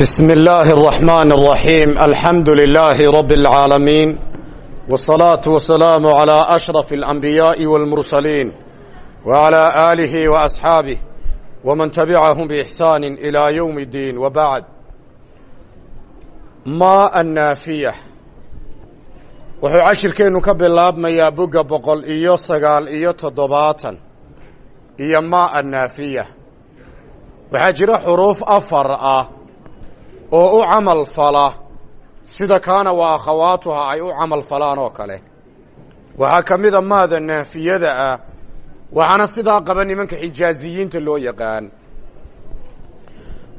بسم الله الرحمن الرحيم الحمد لله رب العالمين والصلاة والسلام على أشرف الأنبياء والمرسلين وعلى آله وأصحابه ومن تبعهم بإحسان إلى يوم الدين وبعد ما النافية wuxuu cashirkeennu ka bilaabmayaa bogga boqol iyo sagaal iyo toddobaatan iyo maa annaafiya waxaa jira xuruuf afar ah oo u camal fala sida kaana wa akhawaatuha ay u camal falaan oo kale. Waxaa ka mida maada naafiyada ah waxaana sidaa qaba nimanka xijaaziyiinta loo yaqaan.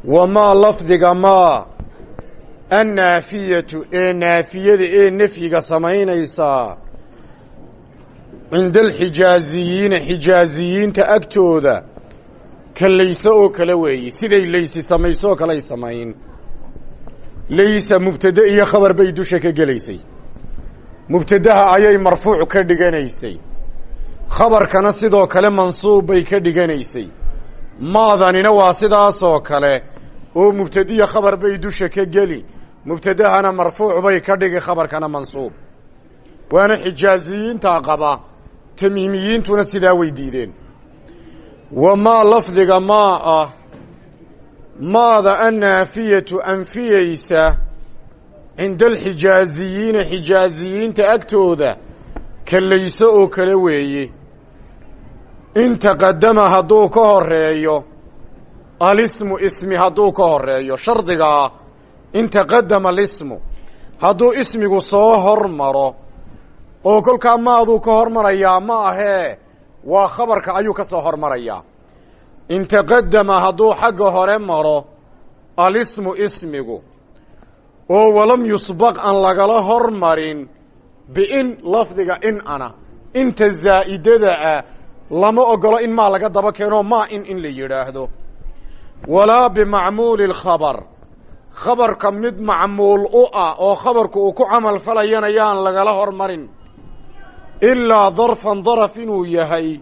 Wamaa lafdiga maa annaafiyatu ee naafiyada ee nefyiga samaynaysaa cinda alxijaaziyiina xijaaziyiinta agtooda ka layse oo kale weeye siday laysi samaysooo kaley samayn laysa mubtade iyo khabar bay dusha ka gelaysay mubtadaha ayay marfuuc ka dhiganaysay khabarkana sidoo kale mansuub bay ka dhiganaysay maadanina waa sidaasoo kale oo mubtadiya khabar bay dusha ka geli mubtadahana marfuuc bay ka dhigi khabarkana mansuub waana xijaaziyiintaa qaba tamiimiyiintuna sidaa way diideen wamaa lafdiga maa ah maada annaafiyatu anfiyeysa cinda alxijaaziyiina xijaaziyiinta agtooda kallayso oo kale weeye in taqadama hadduu ka horeeyo alismu ismi hadduu ka horeeyo shardigaa in taqadama alismu hadduu ismigu soo hormaro oo kolkaa maaduu ka hormarayaa ma ahee waa khabarka ayuu ka soo hormarayaa in taqadama hadduu xagga hore maro alismu ismigu oo walam yusbaq aan lagala hormarin biin lafdiga in ana inta zaa'idada ah lama ogolo in maa laga daba keeno maa in in la yidhaahdo. Walaa bimacmuuli lkhabar khabarka mid macmuul u ah oo khabarku uu ku camal falayana yaan lagala hormarin ilaa darfan daraf inuu yahay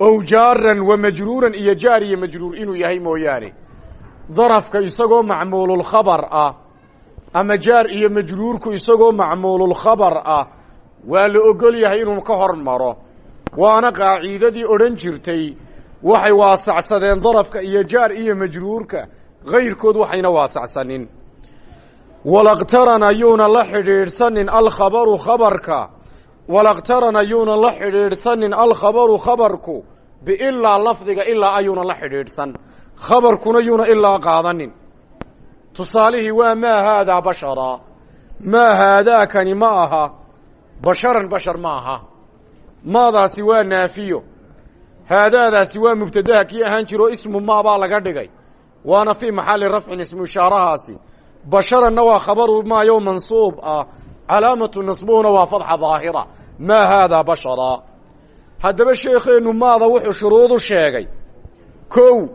ow jaaran wa majruuran iyo jaar iyo majruur inuu yahay mooyaane. Darafka isagoo macmuululkhabar ah ama jaar iyo majruurku isagoo macmuululkhabar ah waa la ogol yahay inuu ka hor maro. Waana qaaciidadii odhan jirtay waxay waasacsadeen darafka iyo jaar iyo majruurka kayrkood waxayna waasacsanin. Walaqtaran ayuuna la xidhiidhsanin alkhabaru khabarka walaqtaran ayuuna la xidhiidhsanin alkhabaru khabarku biilaa lafdiga ilaa ayuuna la xidhiidhsan. Khabarkuna yuuna ilaa qaadanin. Tusaalihii waa maa haadaa bashara. Maa haadaakani ma aha. Basharan bashar ma aha. Maadaasi waa naafiyo. Haadaadaasi waa mubtadaha kii ahaan jiro ismu maa baa laga dhigay. Waana fii maxalli rafcin ismu ishaarahaasi. Basharanna waa khabaru maayo mansuub ah calaamatu nasbuhuna waa fadxa daahira. Maa haadaa bashara. Haddaba sheekheennu maada wuxuu shuruudu sheegay kow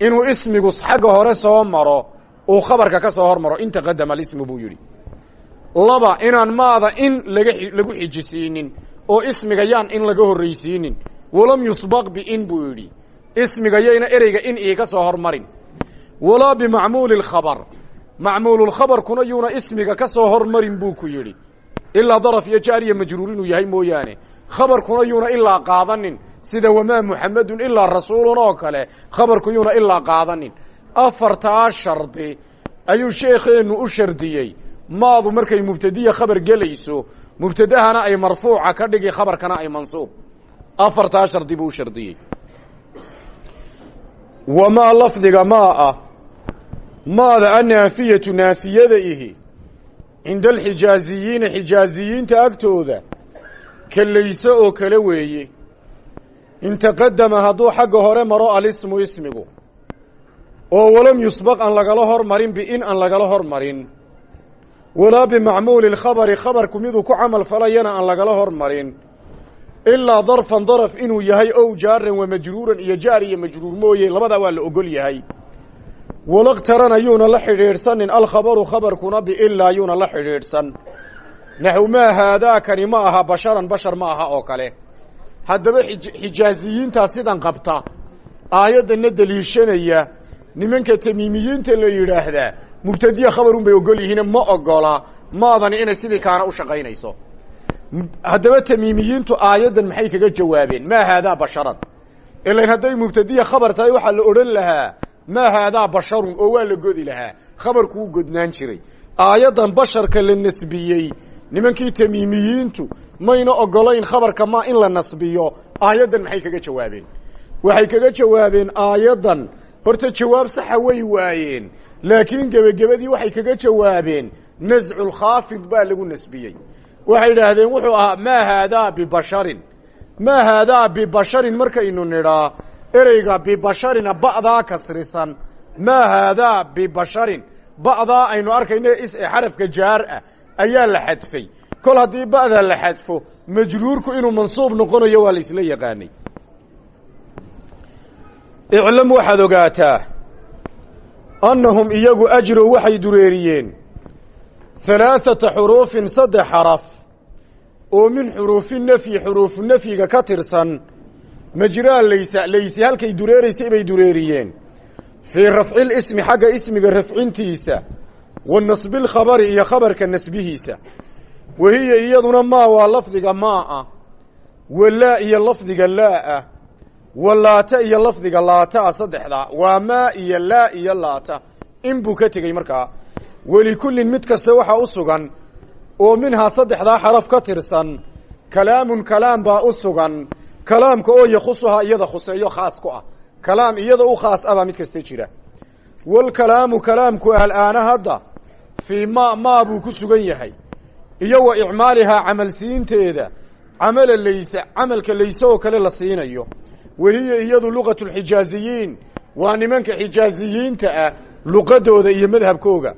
inuu ismigu xagga hore soo maro uu khabarka ka soo hor maro in taqadama alismu buu yidhi. Laba inaan maada in laga lagu xijisiinin oo ismiga yaan in laga horraysiinin. Walam yusbaq biin buu yidhi. Ismiga yayna ereyga in iiga soo hormarin. Walaa bimacmuuli lkhabar macmuululkhabarkuna yuuna ismiga ka soo hormarin buu ku yidhi. Ilaa daraf iyo jaar iyo majruur inuu yahay mooyaane. Khabarkuna yuuna ilaa qaadanin. Sida wamaa muxamedun ilaa rasuulun oo kale khabarku yuuna ilaa qaadanin. Afartaa shardi ayuu sheekheennu u shardiyey. Maadu markay mubtadiya khabar gelayso mubtadahana ay marfuuca ka dhigi khabarkana ay mansuub. Afartaa shardi buu u shardiyey. Wamaa lafdiga maa ah maada annaafiyatu naafiyada ihi cinda alxijaaziyiina xijaaziyiinta agtooda kallayse oo kale weeye in taqadama hadduu xagga hore maro alismu ismigu oo walam yusbaq aan lagala hormarin biin aan lagala hormarin walaa bimacmuuli lkhabari khabarku miduu ku camal falayana aan lagala hormarin ilaa darfan daraf inuu yahay ow jaaran wa majruuran iyo jaar iyo majruur mooye labadaa waa la ogol yahay walaqtaran ayuuna la xidhiidhsanin alkhabaru khabarkuna biilaa yuuna la xidhiidhsan. Naxw maa haadaakani ma aha basharan bashar ma aha oo kale. Haddaba xijaaziyiintaa sidan qabta. Aayaddanna deliishanaya nimanka tamiimiyiinta la yidhaahdaa mubtadiya khabarun bay ogol yihiine ma ogola maadani inay sidii kaana u shaqaynayso. Haddaba tamiimiyiintu aayaddan maxay kaga jawaabeen? Maa haadaa basharan. Ilan hadday mubtadiya khabar tahay waxaa la odhan lahaa maa haadaa basharun oo waa la godi lahaa khabarku wuu godnaan jiray aayaddan basharka la nasbiyey nimankii tamiimiyiintu mayna ogolayn khabarka ma in la nasbiyo aayaddan maxay kaga jawaabeen waxay kaga jawaabeen aayaddan horta jawaab saxa way waayeen laakiin gebagebadii waxay kaga jawaabeen nasculkhaafid baa lagu nasbiyey waxay idhaahdeen wuxuu ahaa maa haadaa bibasharin maa haadaa bibasharin markaynu nidhaa ereyga bibasharina ba'daa kasrisan. Maa haadaa bibasharin? Ba'daa aynu arkayno is e xarafka jaar ah ayaa la xadfay. Kol haddii ba'daa la xadfo majruurku inuu mansuub noqonayo waa la isla yaqaanay. Iclam waxaad ogaataa annahum iyagu ajrow waxay dureeriyeen halaaثata xuruufin saddex xaraf oo min xuruufi nafyi xuruufu nafyiga ka tirsan majraa laysa laysi halkay dureeraysay bay dureeriyeen. Fii rafci lismi xagga ismiga rafcintiisa wa nasbi lkhabari iyo khabarka nasbihiisa. Wahiya iyaduna maa waa lafdiga maa wa laa iyo lafdiga laa ah wa laata iyo lafdiga laata ah saddexdaa waa maa iyo laa iyo laata. In buu ka tegey markaa welikullin mid kasta waxaa u sugan oo minhaa saddexdaa xaraf ka tirsan kalaamun kalaam baa u sugan kalaamka oo yakhusuhaa iyada khuseeyo khaas ku ah. Kalaam iyada u khaas ah baa mid kasta jira. Walkalaamu kalaamku al'aana hadda fii ma maa buu ku sugan yahay. Iyo wa icmaalihaa camalsiinteeda camala laysa camalka layse oo kale la siinayo. Wahiya iyadu luqatu lxijaaziyiin waa nimanka xijaaziyiinta ah luqadooda iyo madhabkooga.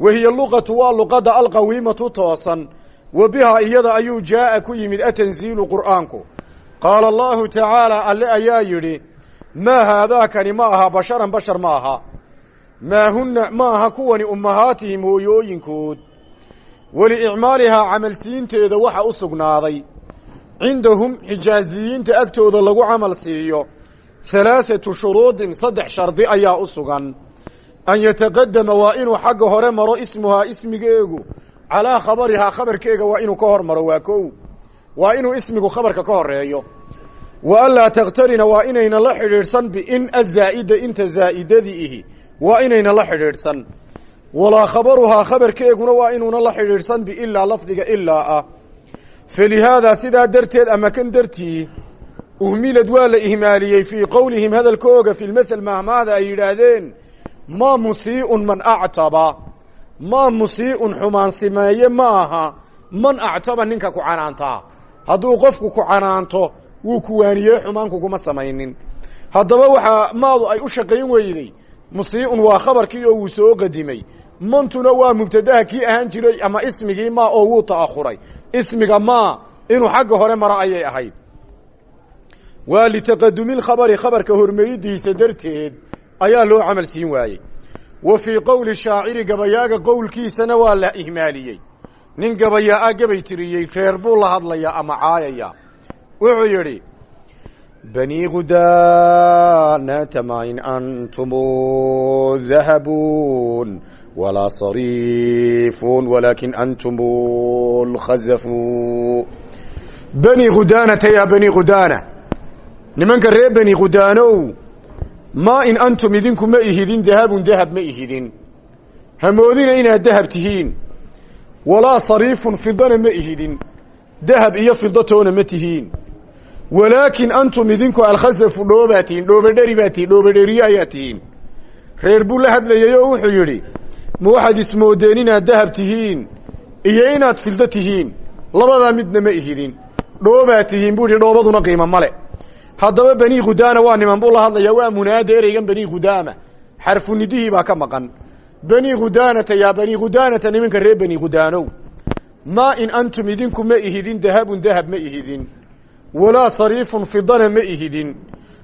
Wahiya luqatu waa luqadda alqawiimatu toosan. Wa bihaa iyada ayuu jaa'a ku yimid atanziilu qur'aanku qaala allahu tacaala alle ayaa yidhi maa haadaakani ma aha basharan bashar ma aha maa hunna ma aha kuwani ummahaatihim hooyooyinkood waliicmaalihaa camalsiinteeda waxa u sugnaaday cindahum xijaaziyiinta agtooda lagu camal siiyo halaaثatu shuruudin saddex shardi ayaa u sugan an yataqadama waa inuu xagga hore maro ismuhaa ismigeegu calaa khabarihaa khabarkeega waa inuu ka hor maro waa kow waa inuu ismigu khabarka ka horeeyo wa anlaa takhtarina waa inayna la xidhiidhsan biin azaa'ida inta zaa'idadii ihi. Waa inayna la xidhiidhsan. Walaa khabaruhaa khabarkeeguna waa inuuna la xidhiidhsan biilaa lafdiga ilaa ah. Falihaadaa sidaa darteed ama kan dartii uhmilad waa la ihmaaliyey fii qowlihim hadalkooga fi lmathel mahmaahda ay yidhaahdeen maa musii'un man actaba. Maa musii'un xumaan simeeye ma aha man actaba ninka ku canaantaa hadduu qofku ku canaanto wuu kuwaaniyey xumaan kuguma samaynin. Haddaba waxaa maadu ay u shaqayn weyday musii'un waa khabarkii oo wuu soo qadimay. Mantuna waa mubtadaha kii ahaan jiray ama ismigii maa oo wuu ta'akhuray. Ismiga maa inuu xagga hore maro ayay ahayd. Waa litaqadumi lkhabari khabarka hormaridiisa darteed ayaa loo camal siin waayey. Wa fii qowli shaaciri gabayaaga qowlkiisana waa la ihmaaliyey nin gabayaa-a gabay tiriyey reer buu la hadlayaa ama caayaya. Wuxuu yidhi bani gudaanata main antumu dahabuun walaa sariifun walaakin antum lkhazafu bani gudaanata yaa bani gudaana nimanka reer bani gudaanow maa in antum idinku ma ihidin dahabun dahab ma ihidin. Hamoodina inaad dahab tihiin walaa sariifun fidana ma ihidin. Dahab iyo fidatoona ma tihiin. Walaakin antum idinku alkhasafu dhoobaa tihiin dhoobadheri baa tihiin dhoobadheriyo ayaa tihiin. Reer buu la hadlayay oo wuxuu yidhi ma waxaad ismoodeen inaad dahab tihiin iyo inaad fildo tihiin? Labadaa midna ma ihidin. Dhoobaa tihiin buu yihi dhoobaduna qiimo male haddaba bani khudaana waa niman buu la hadlayaa waa munaada ereygan bani khudaama xarfu nidihii baa ka maqan bani khudaanata yaa bani khudaanata nimanka reer bani khudaanow maa in antum idinku ma ihidin dahabun dahab ma ihidin. Walaa sariifun fidana ma ihidin.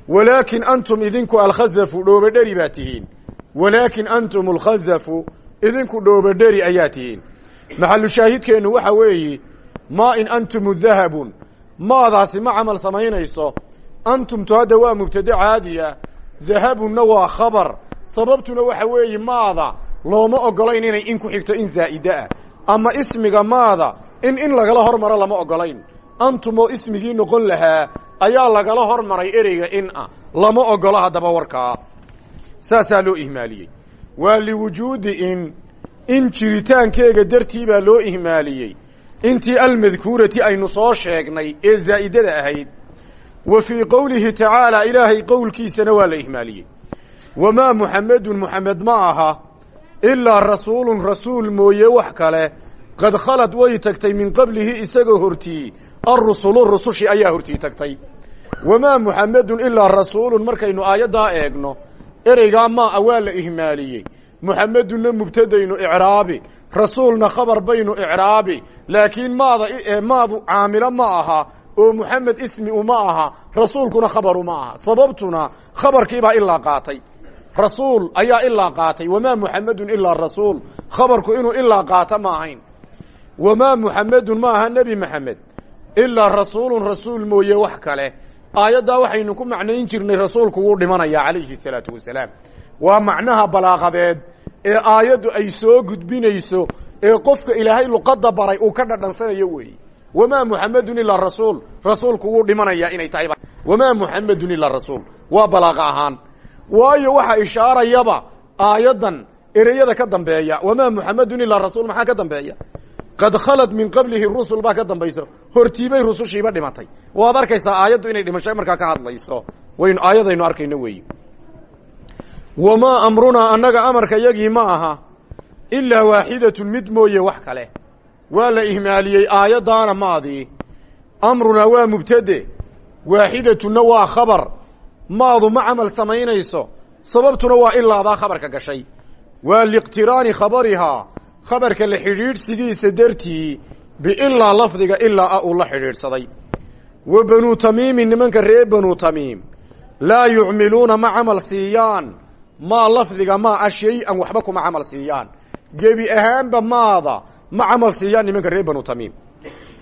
Walaakin antum idinku alkhazafu dhoobadheri baa tihiin. Walaakin antum alkhazafu idinku dhoobadheri ayaa tihiin. Maxalu shaahidkeennu waxa weeye maa in antumu dahabun maadaasi ma camal samaynayso antumtu hadda waa mubtade caadiya dahabunna waa khabar sababtuna waxa weeye maada looma ogolayn inay in ku xigto in zaa'ide ah. Ama ismiga maada in in lagala hormaro lama ogolayn antumoo ismigii noqon lahaa ayaa lagala hormaray ereyga in ah. Lama ogolo haddaba warkaa saasaa loo ihmaaliyey. Waa liwujuudi in in jiritaankeega dartii baa loo ihmaaliyey. Intii almadkuurati aynu soo sheegnay ee zaa'idada ahayd. Wa fii qowlihi tacaalaa ilaahay qowlkiisana waa la ihmaaliyey wamaa muxammedun muxamed ma aha ilaa rasuulun rasuul mooye wax kale qad khalad way tagtay min qablihi isagoo hortii arrusulu rusushi ayaa hortii tagtay wamaa muxammedun ilaa rasuulun markaynu aayaddaa eegno ereygaa maa waa la ihmaaliyey muxamedunna mubtadaynu icraabi rasuulna khabar baynu icraabi laakiin maada maadu caamilo ma aha oo muxamed ismi uma aha rasuulkuna khabaru ma aha sababtuna khabarkiibaa ilaa qaatay rasuul ayaa ilaa qaatay. Wamaa muxamedun ilaa rasuul. Khabarku inuu ilaa qaato ma ahayn. Wamaa muxamedun ma aha nebi maxamed ilaa rasuulun rasuul mooye wax kale. Aayaddaa waxaynu ku macnayn jirnay rasuulku wuu dhimanayaa calayhi salaatu wasalaam waa macnaha balaaqadeed ee aayaddu ay soo gudbinayso ee qofka ilaahay luqadda baray uu ka dhadhansanayo weeye wamaa muxamedun ilaa rasuul. Rasuulku wuu dhimanayaa inay tahay. Wamaa muxamedun ilaa rasuul. Waa balaaqa ahaan waayo waxa ishaarayaba aayaddan ereyada ka dambeeya. Wamaa muxamedun ilaa rasuul maxaa ka dambeeya? Qad khalad min qablihi rusul baa ka dambayso. Hortiibay rusushiiba dhimatay. Waad arkaysaa aayaddu inay dhimasho markaa ka hadlayso. Waynu aayadaynu arkayno weeye wamaa amrunaa annaga amarka yagii ma aha ilaa waaxidatun mid mooye wax kale. Waa la ihmaaliyey aayaddaana maadii amrunaa waa mubtade. Waaxidatunna waa khabar maadu ma camal samaynayso sababtuna waa ilaadaa khabarka gashay. Waa liiqtiraani khabarihaa khabarka la xidhiidhsigiisa dartii biilaa lafdiga ilaa a uu la xidhiidhsaday. Wa banuu tamiimin nimanka reer banuu tamiim laa yucmiluuna ma camal siiyaan maa lafdiga maa a shay-an waxba kuma camal siiyaan. Gebi ahaanba maada ma camal siiyaan nimanka reer banu tamiim.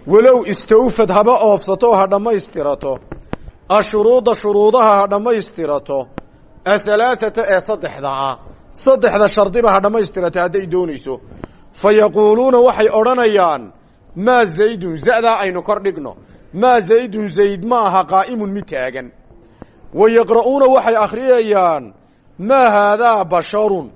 Walow istawfad haba oofsato ha dhammaystirato ashuruuda shuruudaha ha dhammaystirato ahalaaata ee saddexda ah saddexda shardiba ha dhammaystirato hadday doonayso. Fa yaquuluuna waxay odhanayaan maa zaydun za'daa aynu kor dhigno. Maa zaydun zayd ma aha qaa'imun mid taagan. Wa yaqra'uuna waxay akhriyayaan maa haadaa basharun.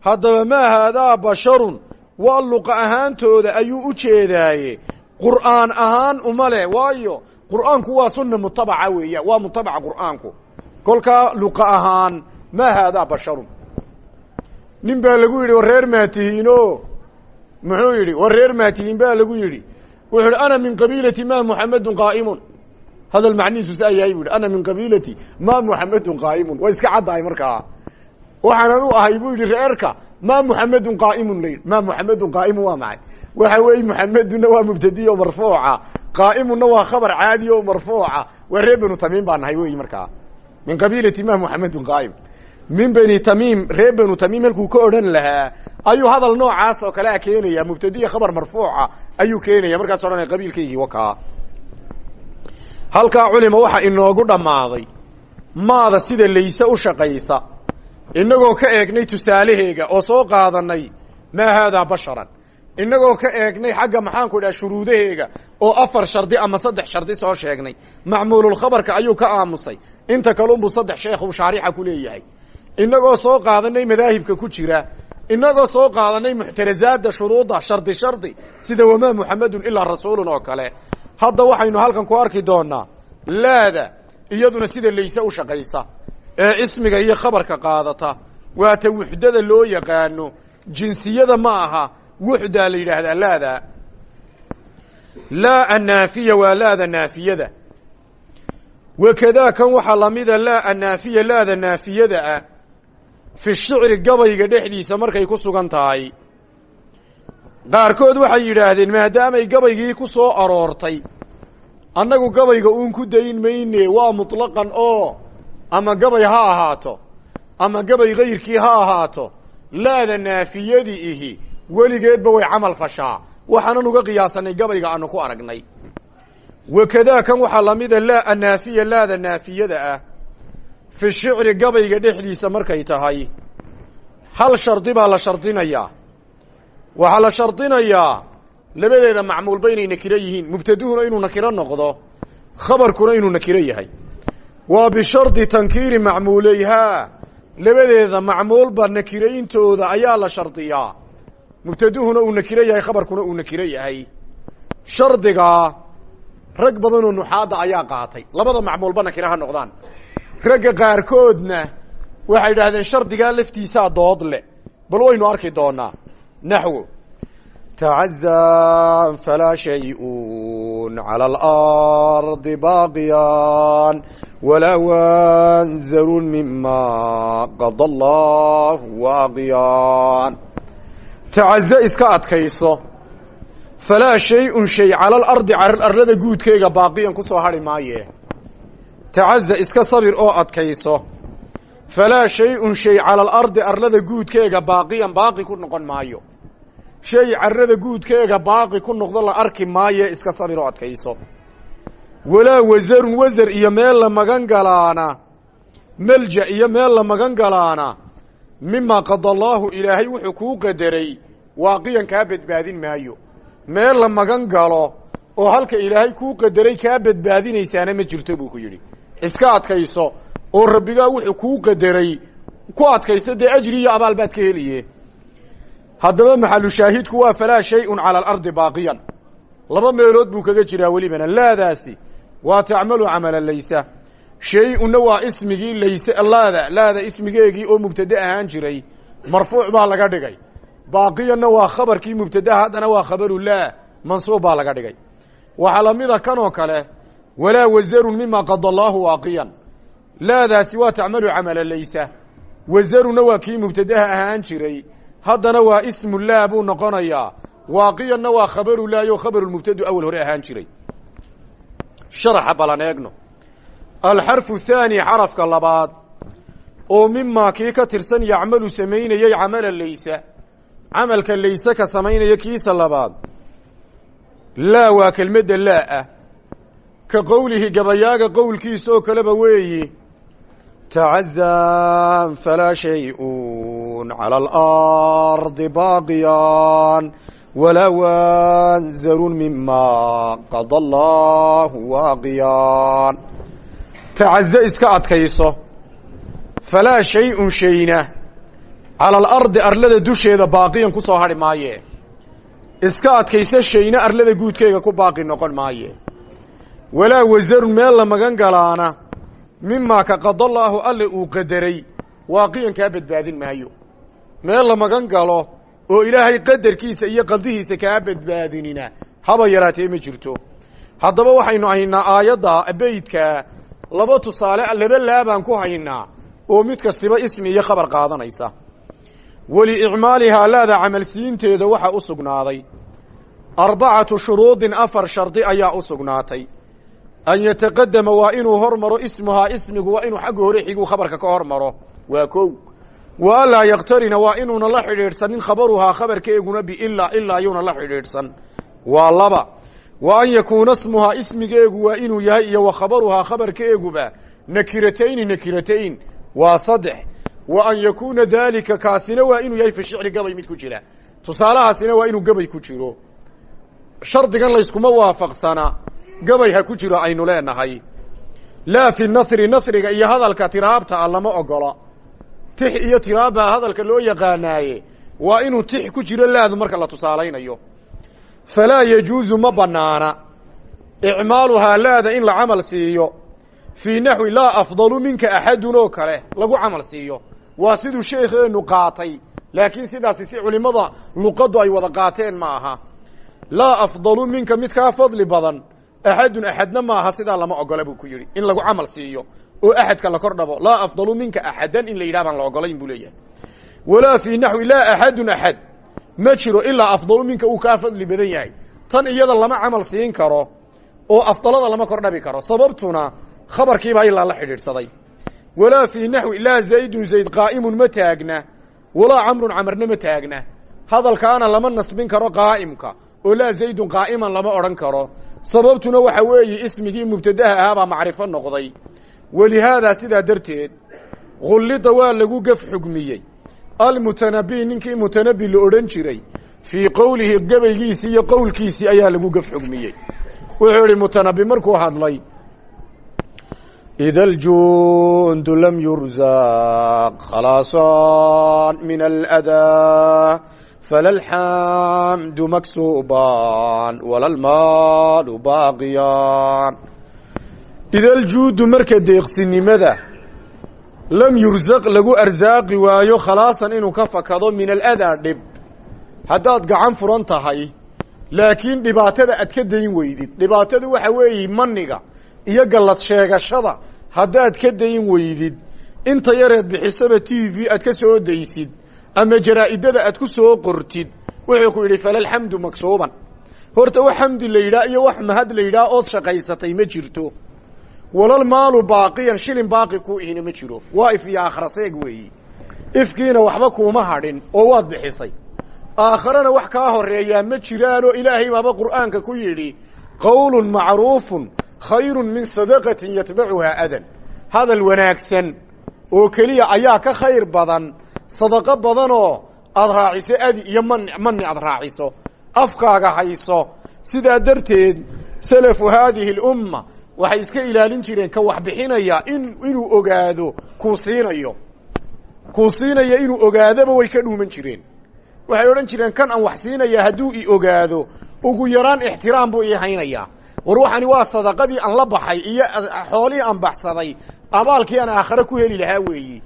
Haddaba maa haadaa basharun waa luqa ahaantooda ayuu u jeedaaye. Qur'aan ahaan uma leh waayo qur'aanku waa sunna mutabaca weeya waa mutabaca qur'aanku. Kolkaa luqa ahaan maa haadaa basharun. Nin baa lagu yidhi war reer maatihiino. Muxuu yidhi war reer maatihiin baa lagu yidhi. Wuxuu ana min qabiilati ma muxamedun qaa'imun. Hadal macnihiisu saa yahay ana min qabiilati ma muxamedun qaa'imun. Waa iska caddahay markaa. Waxaanan u ahay buu yidhi reerka ma muxamedun qaa'imun la ma muxamedun qaa'imun waa maxay waxa weeye muxamedunna waa mubtadiy o marfuuca. Qaa'imunna waa khabar caadi o marfuuca. Waa reer banu tamiim baa nahay weyi markaa. Min qabiilati ma muxamedun qaa'im. Min bani tamiim reer banu tamiim halkuu ka odhan lahaa ayuu hadal noocaas oo kalea keenaya mubtadiya khabar marfuuca ayuu keenaya markaas odhanaya qabiilkaygii wakaa. Halkaa culima waxa inoogu dhammaaday. Maada sida layse u shaqaysa. Innagoo ka eegnay tusaalaheega oo soo qaadanay maa haadaa basharan innagoo ka eegnay xagga maxaanku idhaha shuruudaheega oo afar shardi ama saddex shardi soo sheegnay. Macmuululkhabarka ayuu ka aamusay. Inta kalunbuu saddex sheekhu shaarixa ku leeyahay. Innagoo soo qaadanay madaahibka ku jira. Innagoo soo qaadanay muxtarazaadda shuruudda shardi shardi sida wamaa muxamedun ilaa rasuulun oo kale. Hadda waxaynu halkan ku arki doonaa laada iyaduna sida layse u shaqaysa ee ismiga iyo khabarka qaadata. Waata wuxdada loo yaqaano jinsiyada ma aha wuxdaa la yidhaahdaa laada. Laa annaafiya waa laada naafiyada. Wakadaa kan waxaa lamida laa annaafiya laada naafiyada ah. Fi shicri gabayga dhexdiisa markay ku sugan tahay. Qaarkood waxay yidhaahdeen maadaamay gabaygii ku soo aroortay. Annagu gabayga uun ku dayn mayne waa mutlaqan oo ama gabay ha ahaato ama gabay kayrkii ha ahaato laada naafiyadii ihi weligeedba way camal fashaa. Waxaanan uga qiyaasanay gabayga aanu ku aragnay. Wakadaa kan waxaa lamida laa annaafiya laada naafiyada ah. Fi shicri gabayga dhexdiisa markay tahay. Hal shardi baa la shardinayaa waxaa la shardinayaa labadeeda macmuulba inay nakiro yihiin. Mubtaduhuna inuu nakiro noqdo khabarkuna inuu nakiro yahay. Waa bishardi tankiiri macmuuleyhaa labadeeda macmuulba nakirayntooda ayaa la shardiyaa mubtaduhuna uu nakiro yahay khabarkuna uu nakiro yahay. Shardigaa rag badanoo nuxaadda ayaa qaatay. Labada macmuulba nakiro ha noqdaan. Ragga qaarkoodna waxay idhaahdeen shardigaa laftiisaa dood leh. Bal waynu arki doonaa. Naxwo tacazaa falaa shayun cala alardi baaqiyan walaa wanzarun mima qada allahu waaqiyan tacaza iska adkayso. Falaa shay-un shay cala alardi arlada guudkeyga baaqiyan ku soo hadhi maaye. Tacaza iska sabir oo adkayso. Falaa shay-un shay cala alardi arlada guudkeega baaqiyan baaqi ku noqon maayo. Shay carrada guudkeega baaqi ku noqdo la arki maaye iska sabir oo adkayso. Walaa wasarun wasar iyo meel la magan galaana. Melja iyo meel la magan galaana mimaa qada allaahu ilaahay wuxuu kuu qadaray waaqiyan kaa badbaadin maayo. Meel la magan galo oo halka ilaahay kuu qadaray kaa badbaadinaysaana ma jirto buu ku yidhi. Iska adkayso oo rabbigaa wuxuu kuu qadaray ku adkaysto dee ajri iyo abaal baad ka heliye. Haddaba maxalu shaahidku waa falaa shayun cala alardi baaqiyan. Laba meelood buu kaga jiraa welibana. Laadaasi waa tacmalu camala laysa shay-unna waa ismigii layse laada laada ismigeegii oo mubtade ahaan jiray. Marfuuc baa laga dhigay. Baaqiyanna waa khabarkii mubtadaha haddana waa khabaru laa mansuub baa laga dhigay. Waxaa lamida kan oo kale walaa wasarun mima qada allaahu waaqiyan. Laadaasi waa tacmalu camala laysa. Wasarunna waa kii mubtadaha ahaan jiray haddana waa ismu laa buu noqonayaa. Waaqiyanna waa khabaru laayo khabarulmubtadu awal hore ahaan jiray. Sharaxa balan eegno alxarfu thaani xarafka labaad oo mimaa kii ka tirsan yacmalu samaynayey camala laysa camalka layse ka samaynaya kiisa labaad laa waa kelmadda laa ah ka qowlihi gabayaaga qowlkiisa oo kaleba weeyi tacazaa falaa shayun cala alardi baaqiyan walaa wanzarun mima qada allaahu waaqiyan tacaze iska adkayso. Falaa shay-un shayna. Cala alardi arlada dusheeda baaqiyan ku soo hadhi maaye. Iska adkayso shayna arlada guudkeega ku baaqi noqon maaye. Walaa wasarun meel la magan galaana. Mimaa ka qadallaahu alle uu qadaray waaqiyan kaa badbaadin maayo. Meel la magan galo oo ilaahay qadarkiisa iyo qaldihiisa kaa badbaadinina haba yaraatee ma jirto. Haddaba waxaynu haynaa aayadda beydka laba tusaale laba laabaan ku haynaa oo mid kastiba ismi iyo khabar qaadanaysa. Waliicmaalihaa laada camalsiinteeda waxaa u sugnaaday. Arbacatu shuruudin afar shardi ayaa u sugnaatay. An yataqadama waa inuu hormaro ismuhaa ismigu waa inuu xagga hore xiguu khabarka ka hormaro. Waa kow. Wa anlaa yaktarina waa inuuna la xidhiidhsanin khabaruhaa khabarkeeguna biilaa ilaa yuuna la xidhiidhsan. Waa laba wa an yakuuna smuhaa ismigeegu waa inuu yahay iyo wa khabaruhaa khabarkeeguba. Nakiratayni nakiratayn. Waa saddex. Wa an yakuuna daalika kaasina waa inuu yahay fi shicri gabay mid ku jira. Tusaalahaasina waa inuu gabay ku jiro. Shardigan layskuma waafaqsana. Gabay ha ku jiro aynu leenahay. Laa fi nasri nasriga iyo hadalka tiraabta a lama ogola. Tix iyo tiraabaa hadalka loo yaqaanaaye. Waa inuu tix ku jiro laadu marka la tusaalaynayo falaa yajuusu ma banaana icmaaluhaa laada in la camal siiyo fii naxwi laa afdalu minka axadun oo kale lagu camal siiyo waa siduu sheekheenu qaatay laakiin sidaasi si culimada luqaddu ay wada qaateen ma aha laa afdalu minka mid kaa fadli badan axadun axadna maaha sidaa lama ogola buu ku yidhi in lagu camal siiyo oo axadka la kor dhabo laa afdalu minka axadan in la yidhah la ogolayn buu leeyahay walaa fii naxwi laa axadun axad ma jiro ilaa afdalu minka uu kaa fadli badan yahay. Tan iyada lama camal siin karo oo afdalada lama kor dhabi karo. Sababtuna khabarkiibaa ilaa la xidhiidhsaday. Walaa fii naxwi laa zaydun zayd qaa'imun ma taagna. Walaa camrun camarna ma taagna. Hadalkaana lama nasbin karo qaa'imka oo laa zaydun qaa'iman lama odhan karo. Sababtuna waxa weeye ismigii mubtadaha ahaabaa macrifo noqday. Walihaadaa sidaa darteed khullida waa lagu gef xugmiyey almutanabi ninkii mutanabi la odhan jiray fii qowlihi gabaygiisii iyo qowlkiisii ayaa lagu gaf xugmiyey. Wuxuu idhi mutanabi markuu hadlay ida aljundu lam yurzaq khalaasan min aladaa fala alxamdu maksuuban wala almaalu baaqiyaan ida aljuudu marka deeqsinimada lam yursaq lagu arsaaqi waayo khalaasan inuu ka fakado min aladaa dhib. Haddaad gacan furan tahay laakiin dhibaatada aad ka dayn weydid. Dhibaatadu waxa weeye maniga iyo gallad sheegashada. Haddaad ka dayn weydid inta yareed bixisaba t v aad ka soo daysid ama jaraa'idada aad ku soo qortid. Wuxuu ku yidhi falalxamdu maksuuban horta wax xamdi la iyo wax mahad la ood shaqaysatay ma jirto walal maalu baaqiyan shilin baaqi ku ihina ma jiro. Waa if iyo aakhra seeg weeyi. Ifkiina waxba kuuma hadhin oo waad bixisay. Aakharana wax kaa horeeyaa ma jiraanoo ilaahay baaba qur'aanka ku yidhi qowlun macruufun khayrun min sadaqatin yatbacuhaa adan. Hadal wanaagsan oo keliya ayaa ka khayr badan sadaqo badanoo aad raaciso adi iyo mani mani aad raaciso afkaaga hayso. Sidaa darteed salafu haadihi اlumma waxay iska ilaalin jireen ka wax bixinaya in inuu ogaado kuu siinayo. Kuu siinaya inuu ogaadaba way ka dhuuman jireen. Waxay odhan jireen kan aan wax siinaya hadduu i ogaado ugu yaraan ixtiraam buu ii haynayaa. War waxani waa sadaqadii aan la baxay iyo xoolihii aan baxsaday abaalkii aan aakhare ku heli lahaa weeyi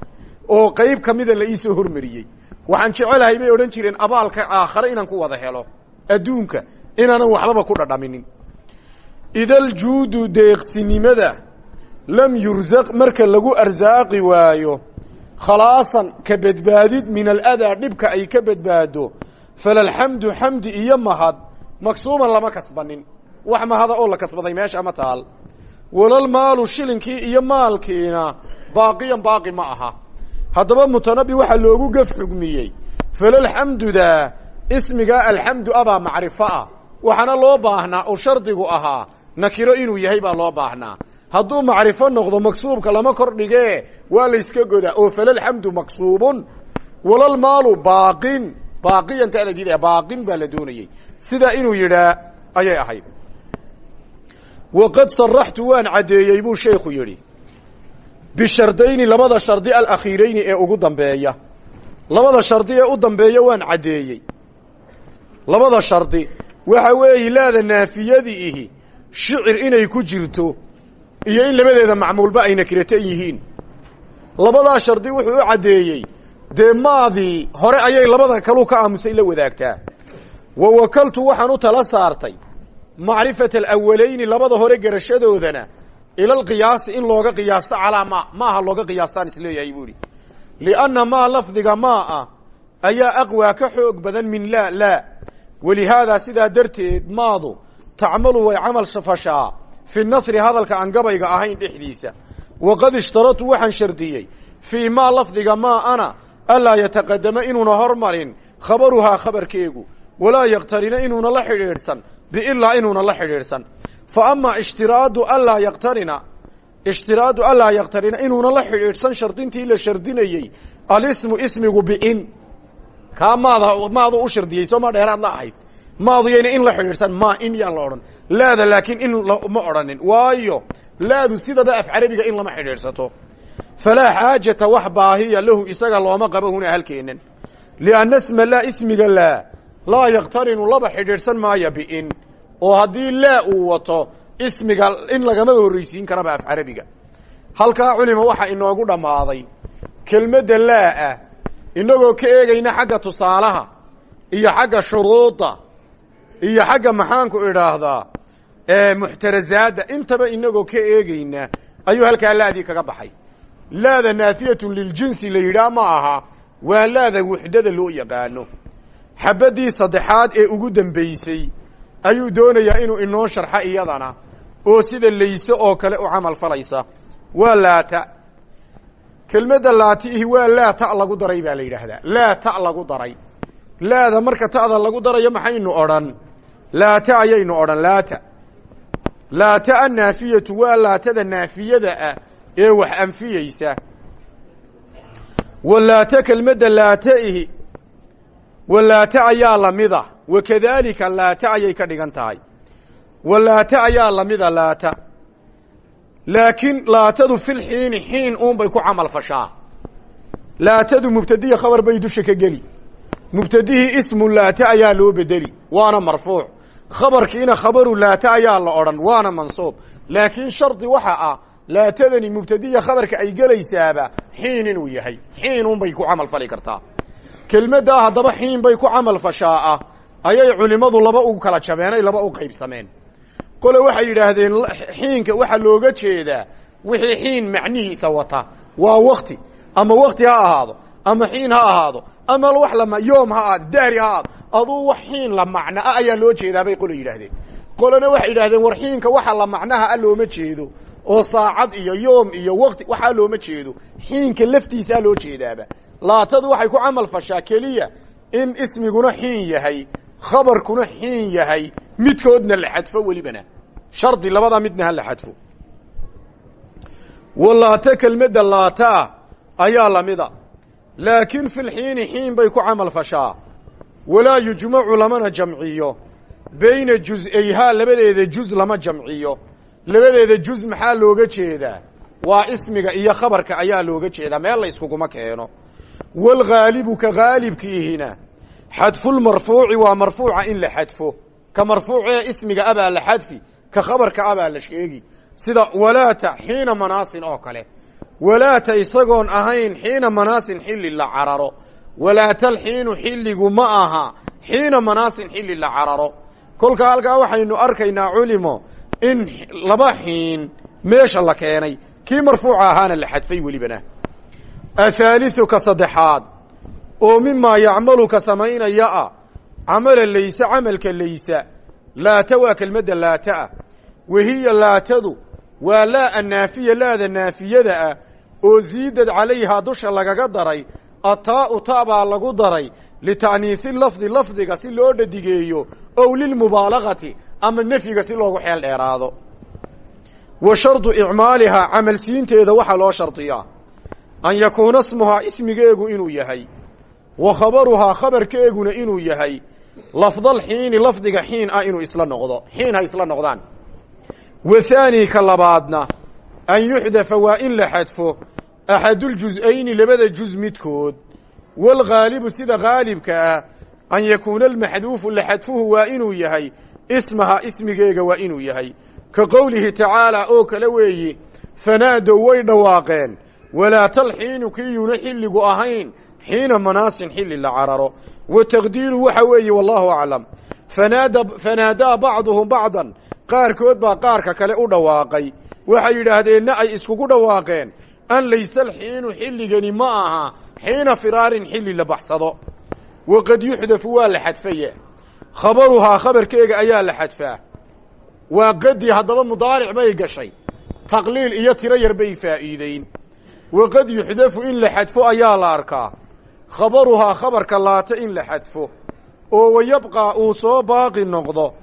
oo qayb kamida la iisoo hormariyey. Waxaan jecelahay bay odhan jireen abaalka aakhare inaan ku wada helo adduunka inaanan waxbaba ku dhadhaminin idaljuudu deeqsinimada lam yursaq marka lagu arsaaqi waayo khalaasan ka badbaadid min aladaa dhibka ay ka badbaado falalxamdu xamdi iyo mahad maksuuman lama kasbanin. Wax mahada oo la kasbaday meesha ma taal. Walal maalu shilinkii iyo maalkiina baaqiyan baaqi ma aha. Haddaba mutanabi waxaa loogu gef xugmiyey falalxamduda ismigaa alxamdu abaa macrifo ah. Waxaana loo baahnaa oo shardigu ahaa nakiro inuu yahay baa loo baahnaa. Hadduu macrifo noqdo maksuubka lama kordhigee waa layska godaa oo falalxamdu maksuubun walal maalu baaqin baaqiyanta la diidaya baaqin baa la doonayey sidaa inuu yidhaa ayay ahayd. Waqad saraxtu waan caddeeyey buu sheekhu yidhi. Bishardayni labada shardi alakhiirayni ee ugu dambeeya. Labada shardi ee u dambeeya waan caddeeyey labada shardi waxa weeye laada naafiyadii ihi shicir inay ku jirto iyo in labadeeda macmuulba ay nakiratan yihiin. Labadaa shardi wuxuu u caddeeyey dee maadii hore ayay labada kaluu ka aamusay la wadaagtaa. Wa wakaltu waxaan u tala saartay macrifata alawalayni labada hore garashadoodana ila alqiyaasi in looga qiyaasto calaa ma maaha looga qiyaastaan is leeyahay buu lianna maa lafdiga maa ah ayaa aqwaa ka xoog badan min laa laa. Walihaadaa sidaa darteed maadu tacmalu way camal fashaa fi nasri hadalka aan gabayga ahayn dhexdiisa. Waqad ishtaratu waxaan shardiyey fii maa lafdiga maa ana anlaa yataqadama inuuna hormarin khabaruhaa khabarkeegu walaa yaktarina inuuna la xidhiidhsan biilaa inuuna la xidhiidhsan. Fa amaa ishtiraadu anlaa yaktarina ishtiraadu anlaa yaktarina inuuna la xidhiidhsan shardintii la shardinayey alismu ismigu biin. Kaa maada maadu u maadu yayna in la xidhiidhsan ma in yaan la odhan. Laada laakiin in ma odhanin. Waayo laadu sidaba af carabiga in lama xidhiidhsato. Falaa xaajata wax baahiya lahu isaga looma qabo huna halkeenan lianna sma laa ismiga laa laa yaktarinu laba xidhiidhsan maaya biin. Oo haddii laa uu wato ismiga in lagama horreysiin karaba af carabiga. Halkaa culima waxaa inoogu dhammaaday. Kelmadda laa ah inagoo ka eegayna xagga tusaalaha iyo xagga shuruuda iyo xagga maxaanku idhaahdaa muxtarazaadda intaba inagoo ka eegayna ayuu halkaa laadii kaga baxay. Laada naafiyatun liljinsi la yidhaah ma aha waa laada wuxdada loo yaqaano. Xabaddii saddexaad ee ugu dambaysay ayuu doonayaa inuu inoo sharxo iyadana oo sida layse oo kale u camal falaysa. Waa laata. Kelmadda laatiihi waa laa ta lagu daray baa la yidhaahdaa. Laa ta lagu daray. Laada marka ta'da lagu darayo maxaynu odhan laata ayaynu odhan laata. Laata annaafiyatu waa laatada naafiyada ah ee wax anfiyeysa walaata kelmadda laataihi walaata ayaa lamida wakadaalika laata ayay ka dhigan tahay. Walaata ayaa lamida laata. Laakiin laatadu filxiini xiin uunbay ku camal fashaa. Laatadu mubtadiya khabar bay dusha ka geli. Mubtadihii ismu laata ayaa loo bedeli waana marfuuc khabarkiina khabaru laata ayaa la odhan waana mansuub. Laakiin shardi waxa ah laatadani mubtadiya khabarka ay gelaysaaba xiin inuu yahay. Xiin unbay ku camal fali kartaa. Kelmaddaa haddaba xiin bay ku camal fashaa ah. Ayay culimmadu laba u kala jabeenay laba u qaybsameen qole waxay yidhaahdeen xiinka waxaa looga jeedaa wixii xiin macnihiisa wata. Waa wakti ama wakti ha ahaado ama xiin ha ahaado ama wax lama yoom ha ahaado dahri ha ahaado aduu wax xiin la macnaa ayaa loo jeedaa bay qole yidhaahdeen. Qolena waxay yidhahdeen war xiinka waxa la macnaha a looma jeedo. Oo saacad iyo yoom iyo wakti waxaa looma jeedo. Xiinka laftiisaa loo jeedaaba. Laatadu waxay ku camal fashaa keliya in ismiguna xiin yahay khabarkuna xiin yahay midkoodna la xadfo welibana. Shardi labada midna ha la xadfo. Walaata kelmadda laata ayaa lamida laakiin filxiini xiin bay ku camal fashaa walaa yujmacu lamana jamciyo. Bayna juz-ayhaa labadeeda juz lama jamciyo. Labadeeda juz maxaa looga jeedaa waa ismiga iyo khabarka ayaa looga jeedaa meel la iskuguma keeno. Waalghaalibu ka haalibkiihina xadfulmarfuuci waa marfuuca in la xadfo. Ka marfuucee ismiga abaa la xadfi ka khabarka abaa la sheegi. Sida walaata xiina manaasin oo kale. Walaata isagoon ahayn xiina manaasin xilli la cararo walaatal xiinu xilligu ma aha. Xiina manaasin xilli la cararo. Kolka halkaa waxaynu arkaynaa culimo in laba xiin meesha la keenay. Kii marfuuca ahaana la xadfay welibana. Athaaliu ka saddexaad. Oo mimaa yacmalu ka samaynaya ah camala layse camalka laysa. Laata waa kelmadda laataah wahiya laatadu waa laa annaafiya laada naafiyada ah oo ziidad calayhaa dusha lagaga daray ataau ta baa lagu daray lita'niisi lafdi lafdiga si loo dhadigeeyo ow lilmubaalagati ama nefyiga si loogu xeel dheeraado. Wa shardu icmaalihaa camalsiinteeda waxaa loo shardiyaa. An yakuuna smuhaa ismigeegu inuu yahay. Wa khabaruhaa khabarkeeguna inuu yahay. Lafdal xiini lafdiga xiin ah inuu isla noqdo xiin ha isla noqdaan. Wa haani ka labaadna an yuxdafa waa in la xadfo axaduljuz-ayni labada juz midkood waalghaalibu sida haalibka ah an yakuuna almaxduufu la xadfuhu waa inuu yahay ismaha ismigeega waa inuu yahay ka qowlihi tacaalaa oo kale weeyi fanaadow way dhawaaqeen walaa talxiinu kiiyuna xilligu ahayn xiina manaasin xilli la cararo wa taqdiiru waxa weeye wallahu aclam fanaada fanaadaa bacduhum bacdan qaarkood baa qaarka kale u dhawaaqay waxay yidhaahdeenna ay iskugu dhawaaqeen an layse alxiinu xilligani ma aha xiina firaarin xilli la baxsado. Waqad yuxdafu waa la xadfaya khabaruhaa khabarkeega ayaa la xadfaa waa qadi haddaba mudaaric bay gashay. Taqliil iyo tiro yar bay faa'iideyn waqad yuxdafu in la xadfo ayaa la arkaa. Khabaruhaa khabarka laata in la xadfo. Oo wayabqaa uu soo baaqi noqdo.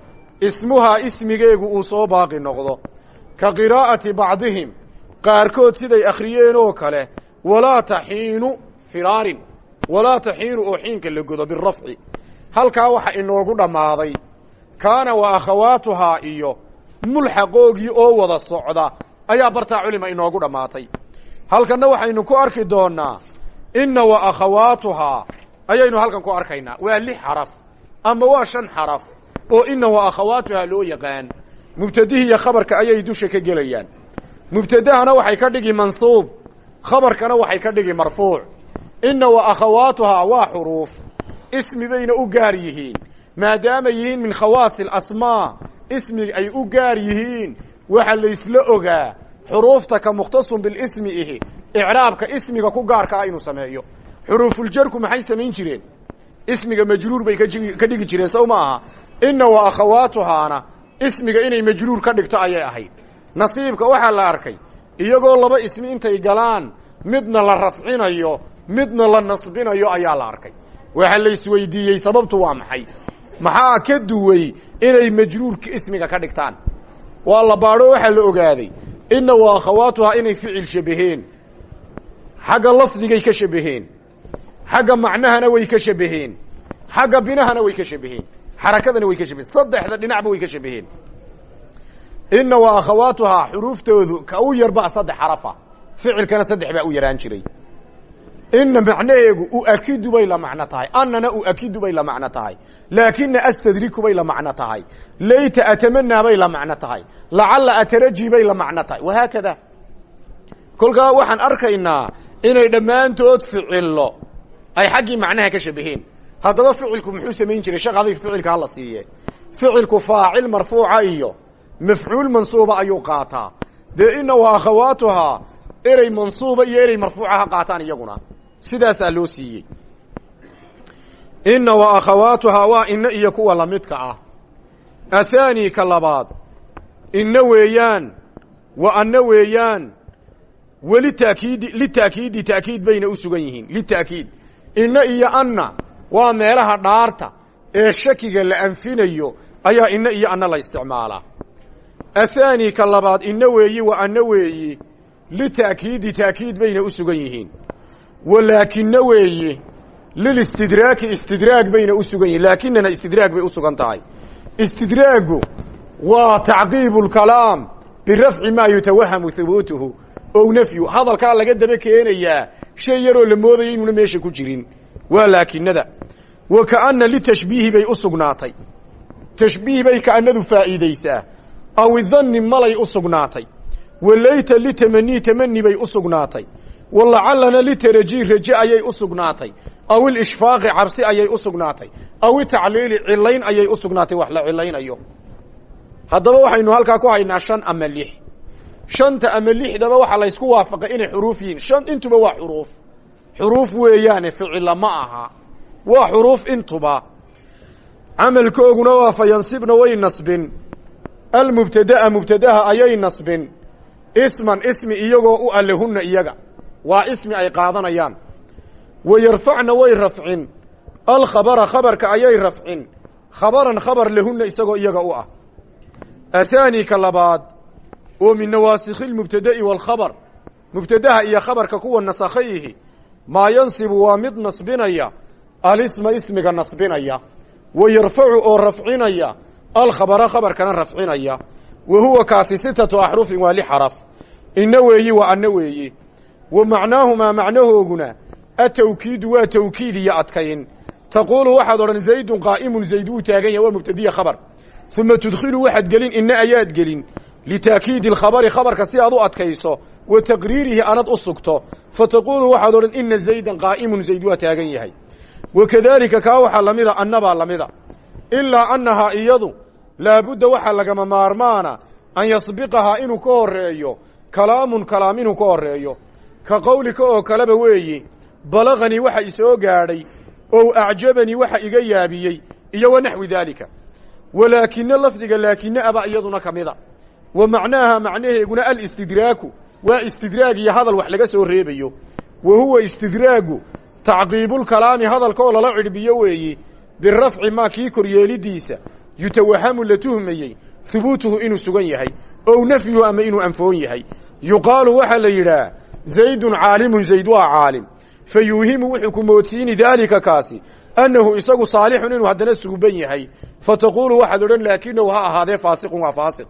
Ismuhaa ismigeegu uu soo baaqi noqdo. Ka qiraa'ati bacdihim qaarkood siday akhriyeen oo kale walaa taxiinu firaarin walaa taxiinu oo xiinka la godo birafci halkaa waxa inoogu dhammaaday kaana wa akhawaatuhaa iyo mulxaqoogii oo wada socda. Ayaa bartaa culima inoogu dhammaatay. Halkanna waxaynu ku arki doonnaa inna wa akhawaatuhaa ayaynu halkan ku arkaynaa. Waa lix xaraf ama waa shan xaraf oo inna wa akhawaatuhaa loo yaqaan. Mubtadihii iyo khabarka ayay dusha ka gelayaan mubtadahana waxay ka dhigi mansuub. Khabarkana waxay ka dhigi marfuuc. Inna wa akhawaatuhaa waa xuruuf. Ismi bayna u gaar yihiin. Maadaamay yihiin min khawaasi alasmaa ismi ay u gaar yihiin. Waxa laysla ogaa xuruufta ka mukhtasun bilismi ihi. Icraabka ismiga ku gaarkaa inuu sameeyo. Xuruufuljarku maxay samayn jireen? Ismiga majruur bay ka dhigi jireen sow ma aha. Inna wa akhawaatuhaana ismiga inay majruur ka dhigto ayay ahayd nasiibka waxaa la arkay. Iyagoo laba ismi intay galaan midna la rafcinayo midna la nasbinayo ayaa la arkay. Waxa la isweydiiyey sababtu waa maxay? Maxaa ka duway inay majruurka ismiga ka dhigtaan? Waa la baadho waxaa la ogaaday inna wa akhawaatuhaa inay ficil shabaheen. Xagga lafdigay ka shabaheen. Xagga macnahana way ka shabaheen. Xagga binahana way ka shabaheen. Xarakadana way ka shabaheen. Saddexda dhinacba way ka shabaheen ina wa akhawaatuhaa xuruuftoodu ka u yarbaa saddex xarafa. Ficilkana saddex baa u yaraan jiray. Ina macnaheegu uakidu bay la macno tahay. Annana uakidu bay la macno tahay. Laakina astadriku bay la macno tahay. Layta atamanaa bay la macno tahay. Lacalla ataraji bay la macno tahay. Wahaakada kolkaa waxaan arkaynaa inay dhammaantood ficillo. Ay xaggii macnaha ka shabaheen haddaba ficilku muxuu samayn jiray? Shaqadii ficilka hala siiye ficilku faacil marfuuca iyo mafcuul mansuuba ayuu qaataa dee ina wa akhawaatuhaa erey mansuuba iyo erey marfuuca ha qaataan iyaguna sidaasaa loo siiyey ina wa akhawaatuhaa waa ina iyo kuwa lamidka ah athaani ka labaad ina weeyaan wa anna weeyaan welitaakiidi litaakiidi taakiid bayna u sugan yihiin litaakiid ina iyo anna waa meelaha dhaarta ee shakiga la anfinayo ayaa ina iyo anna la isticmaalaa athaani ka labaad ina weeyi wa anna weeyi litaakiidi taakiid bayna u sugan yihiin. Walaakina weeye lilistidraaki istidraag bayna u sugan yihiin laakinana istidraag bay u sugan tahay. Istidraagu waa tacqiibu lkalaam birafci maa yutawahamu hubuutuhu ow nafyu. Hadalkaa laga daba keenayaa shay yaroo la moodaya inuuna meesha ku jirin. Waa laakinada wa kaana litashbiihi bay u sugnaatay. Tashbiih bay kaanadu faa'iidaysaa aw idanni malay u sugnaatay walayta litamanii tamani bay u sugnaatay walacallana litaraji raje ayay u sugnaatay aw ilishfaaqi cabsi ayay u sugnaatay aw itacliili cilayn ayay u sugnaatay wax la cilaynayo haddaba waxaynu halkaa ku haynaa shan ama lix shanta ama lixdaba waxaa laysku waafaqay inay xuruuf yihiin shan intuba waa xuruuf xuruuf weeyaane ficila ma aha waa xuruuf intuba camalkooguna waa fa yansibna way nasbin almubtada'a mubtadaha ayay nasbin. Isman ismi iyagoo u alehunna iyaga. Waa ismi ay qaadanayaan. Wa yarfacna way rafcin alkhabara khabarka ayay rafcin khabaran khabar lahunna isagoo iyaga u ah. Athaani ka labaad oo min nawaasikhi lmubtada'i waalkhabar mubtadaha iyo khabarka kuwa nasakhayihi maa yansibu waa mid nasbinaya. Alisma ismiga nasbinaya. Wa yarfacu oo rafcinaya alkhabara khabarkana rafcinaya. Wa huwa kaasi sitatu axrufin waa li xaraf. Ina weeyi wa anna weeye wa macnaahumaa macnahooguna atawkiidu waa tawkiid iyo adkayn. Taquulu waxaad odhan zaydun qaa'imun zayd wuu taagan yahay waa mubtadiya khabar. Uma tudkhilu waxaad gelin ina ayaad gelin. Litaakiidi alkhabari khabarka si aad u adkayso wa taqriirihi anad u sugto. Fataquulu waxaad odhan ina zaydan qaa'imun zayd waa taagan yahay. Wa kadaalika kaa waxaa lamida annabaa lamida ilaa annahaa iyadu laabudda waxaa lagama maarmaana an yasbiqahaa inuu ka horreeyo kalaamun kalaam inuu ka horreeyo. Ka qowlika oo kaleba weeye balaganii waxa isoo gaadhay ow acjabanii waxa iga yaabiyey iyo wa naxwi daalika. Walaakina lafdiga laakina aba iyaduna ka mida. Wa macnaaha macnaheeguna alistidraaku waa istidraag iyo hadal wax laga soo reebayo. Wa huwa istidraagu tacqiibulkalaami hadalkaoo lala cidhbiyo weeye birafci maa kii koryeelidiisa yutawahamu la tuhmayey hubuutuhu inuu sugan yahay ow nafyuhu ama inuu anfoon yahay. Yuqaalu waxaa la yidhaah zaydun caalimun zayd waa caalim. Fa yuuhimu wuxuu ku moodsiini daalika kaasi annahu isagu saalixun inuu haddana suuban yahay. Fa taquulu waxaad odhan laakinahu ha ahaadee faasiqun waa faasiq.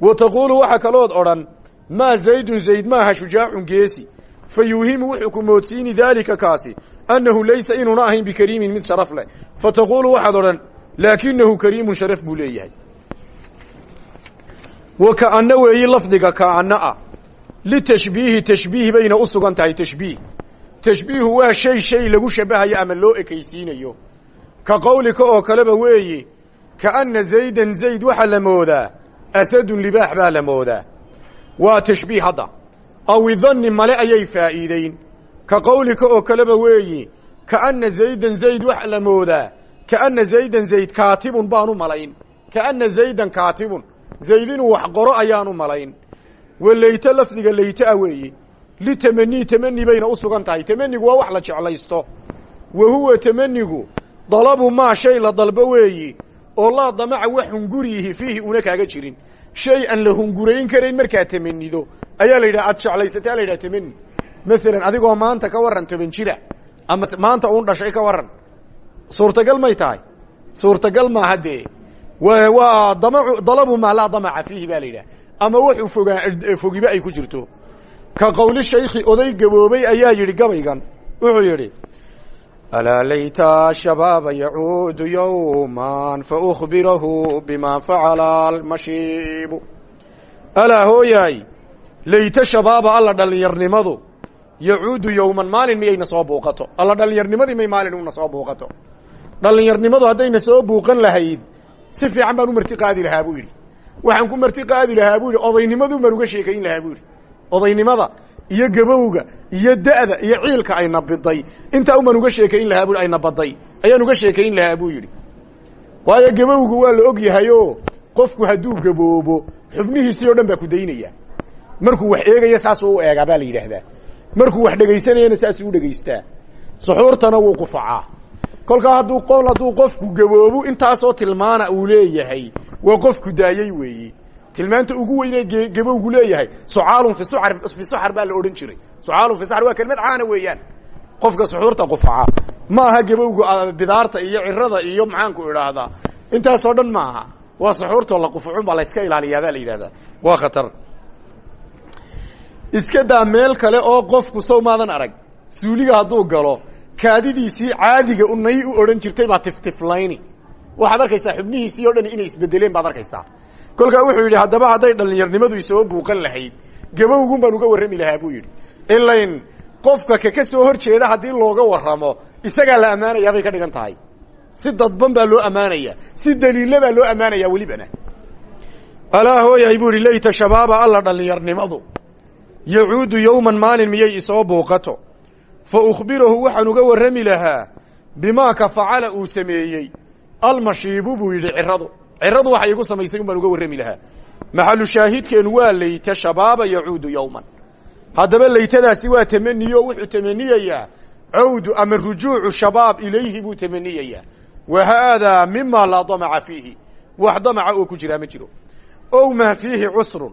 Wa taquulu waxa kalood odhan maa zaydun zayd maaha shujaacun geesi. Fa wuxuu ku moodsiini daalika kaasi annahu laysa inuuna ahayn bikariimin mid sharaf leh fa taquulu waxaad odhan laakinahu kariimun sharaf buu leeyahay wa kaanna weeyi lafdiga kaanna ah litashbiihi tashbiih bayna u sugan tahay tashbiih tashbiihu waa shay shay lagu shabahayo ama loo ekaysiinayo ka qowlika oo kaleba weeyi kaanna zaydan zayd waxaa la moodaa asadun libaax baa la moodaa waa tashbiih hadda aw idanni male ayay faa'iideyn ka qowlika oo kaleba weeyi kaanna zaydan zayd waxa la moodaa kaanna zaydan zayd kaatibun baanu malayn kaanna zaydan kaatibun zayd inuu wax qoro ayaanu malayn. Wa leyte lafdiga leyte ah weeye litamanii tamani bayna u sugan tahay tamanigu waa wax la jeclaysto. Wa huwa tamanigu dalabu maa shay la dalbo weeyi oo laa damaca wax hunguriyihi fiihi una kaaga jirin. Shay aan la hungurayn karayn markaa tamanido ayaa la yidhaha aad jeclaysataa la yidhaha tamani maalan adigoo maanta ka warran toban jira ama maanta uun dhashay ka warran suurtagal may tahay suurtagal maaha dee waa damacu dalabu maa laa damaca fiihi ba la yidhaha ama wuxuu fogaa fogiba ay ku jirto ka qowli shaykhi oday gaboobay ayaa yidhi gabaygan wuxuu yidhi alaa layta shabaaba yacuudu yowman faukbirahu bima facala almashiibu alaa hooyaay layta shabaaba alla dhallinyarnimadu yacuudu yowman maalin miyayna soo buuqato? Alla dhallinyarnimadii may maalin una soo buuqato. Dhallinyarnimadu haddayna soo buuqan lahayd si fiican baan u marti qaadi lahaa buu yidhi. Waxaan ku marti qaadi lahaa buu yidhi odaynimadu baan uga sheekayn lahaa buu yidhi. Odaynimada iyo gabowga iyo da'da iyo ciilka ayna biday. Intaa umaan uga sheekayn lahaa bui ayna baday. Ayaan uga sheekayn lahaa buu yidhi. Waayo gabowgu waa la og yahay oo qofku hadduu gaboobo xubnihiisii o dhan baa ku daynaya. Markuu wax eegaya saasuu u eegaa baa la yidhaahdaa markuu wax dhegaysanayana saasuu u dhegaystaa suxuurtana wuu qufacaa kolkaa hadduu qol hadduu qofku gaboobo intaasoo tilmaana uu leeyahay waa qofku daayey weeye tilmaanta ugu weynee gabowgu leeyahay sucaalun fi suar fi suxar baa la odhan jiray. Sucaalun fi suxar waa kelmad caana weeyaan. Qofka suxuurta qufaca ma aha gabowgu bidaarta iyo cirada iyo maxaanku idhaahdaa. Intaasoo dhan ma aha. Waa suxuurtoo la qufucun baa la iska ilaaliyaa baa la yidhahdaa waa khatar iska daa meel kale oo qofku sow maadan arag. Suuliga hadduu galo kaadidiisii caadiga unay u odhan jirtay baa tiftiflayni. Waxaad arkaysaa xubnihiisii o dhan inay isbedeleen baad arkaysaa. Kolkaa wuxuu yidhi haddaba hadday dhallinyarnimadu isoo buuqan lahayd gabowgun baan uga warrami lahaa buu yidhi. Ilayn qofka kaka soo hor jeeda haddii looga warramo isagaa la ammaanayaa bay ka dhigan tahay. Si dadban baa loo ammaanaya si daliilla baa loo ammaanaya welibana alaa hooyahay buu ihi layta shabaaba alla dhallinyarnimadu yacuudu yowman maalin miyay isoo buuqato. Fa ukhbirahu waxaan uga warrami lahaa bimaa ka facala uu sameeyey. Almashiibu buu yidhi ciradu. Ciradu waxay igu samaysay un baan uga warrami lahaa. Maxalu shaahidkeenu waa layta shabaaba yacuudu yowman. Haddaba laytadaasi waa tamaniyo wuxuu tamaniyayaa. Cawdu ama rujuucu shabaab ilayhi buu tamaniyayaa. Wa haadaa mima laa damaca fiihi. Wax damaca oo ku jiraa ma jiro. Ow maa fiihi cusrun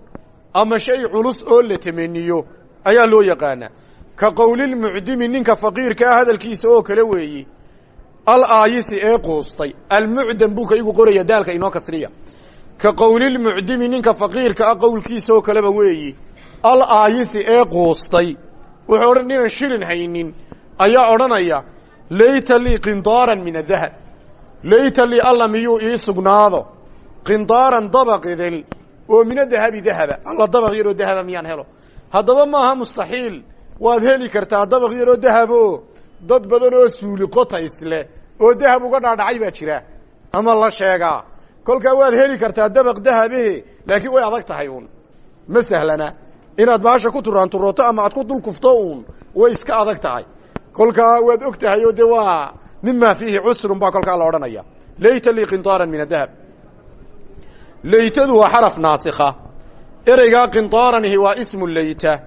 ama shay culus oo la tamaniyo ayaa loo yaqaanaa. Ka qowlilmucdimi ninka faqiirka ah hadalkiisa oo kale weeyi alaayisi ee quustay almucdam buu ka igu qoraya daalka inoo kasriya. Ka qowlilmucdimi ninka faqiirka ah qowlkiisa oo kaleba weeyi alaayisi ee quustay wuxuu odhan inaan shilin haynin ayaa odhanaya layta lii qindaaran min adahab layta lii alla miyuu ii sugnaado? Qindaaran dabaq idil oo mina dahabi dahaba. Alla dabaq yaroo dahaba miyaan helo. Haddaba maaha mustaxiil. Waad heli kartaa dabaq yaroo dahabo. Dad badan oo suuli leh oo dahab uga dhaadhacay baa jira. Ama la sheegaa kolkaa waad heli kartaa dabaq dahabehe laakiin way adag tahay uun. Ma sahlana. Inaad baasha ku turaanturooto ama aad ku dul kufto uun way iska adag tahay. Kolkaa waad og tahay oo de waa mima fiihi cusrun baa kolkaa la odhanaya. Layta lii qindaaran min adahab laytadu waa xaraf naasikha. Ereygaa qindaaranihi waa ismu layta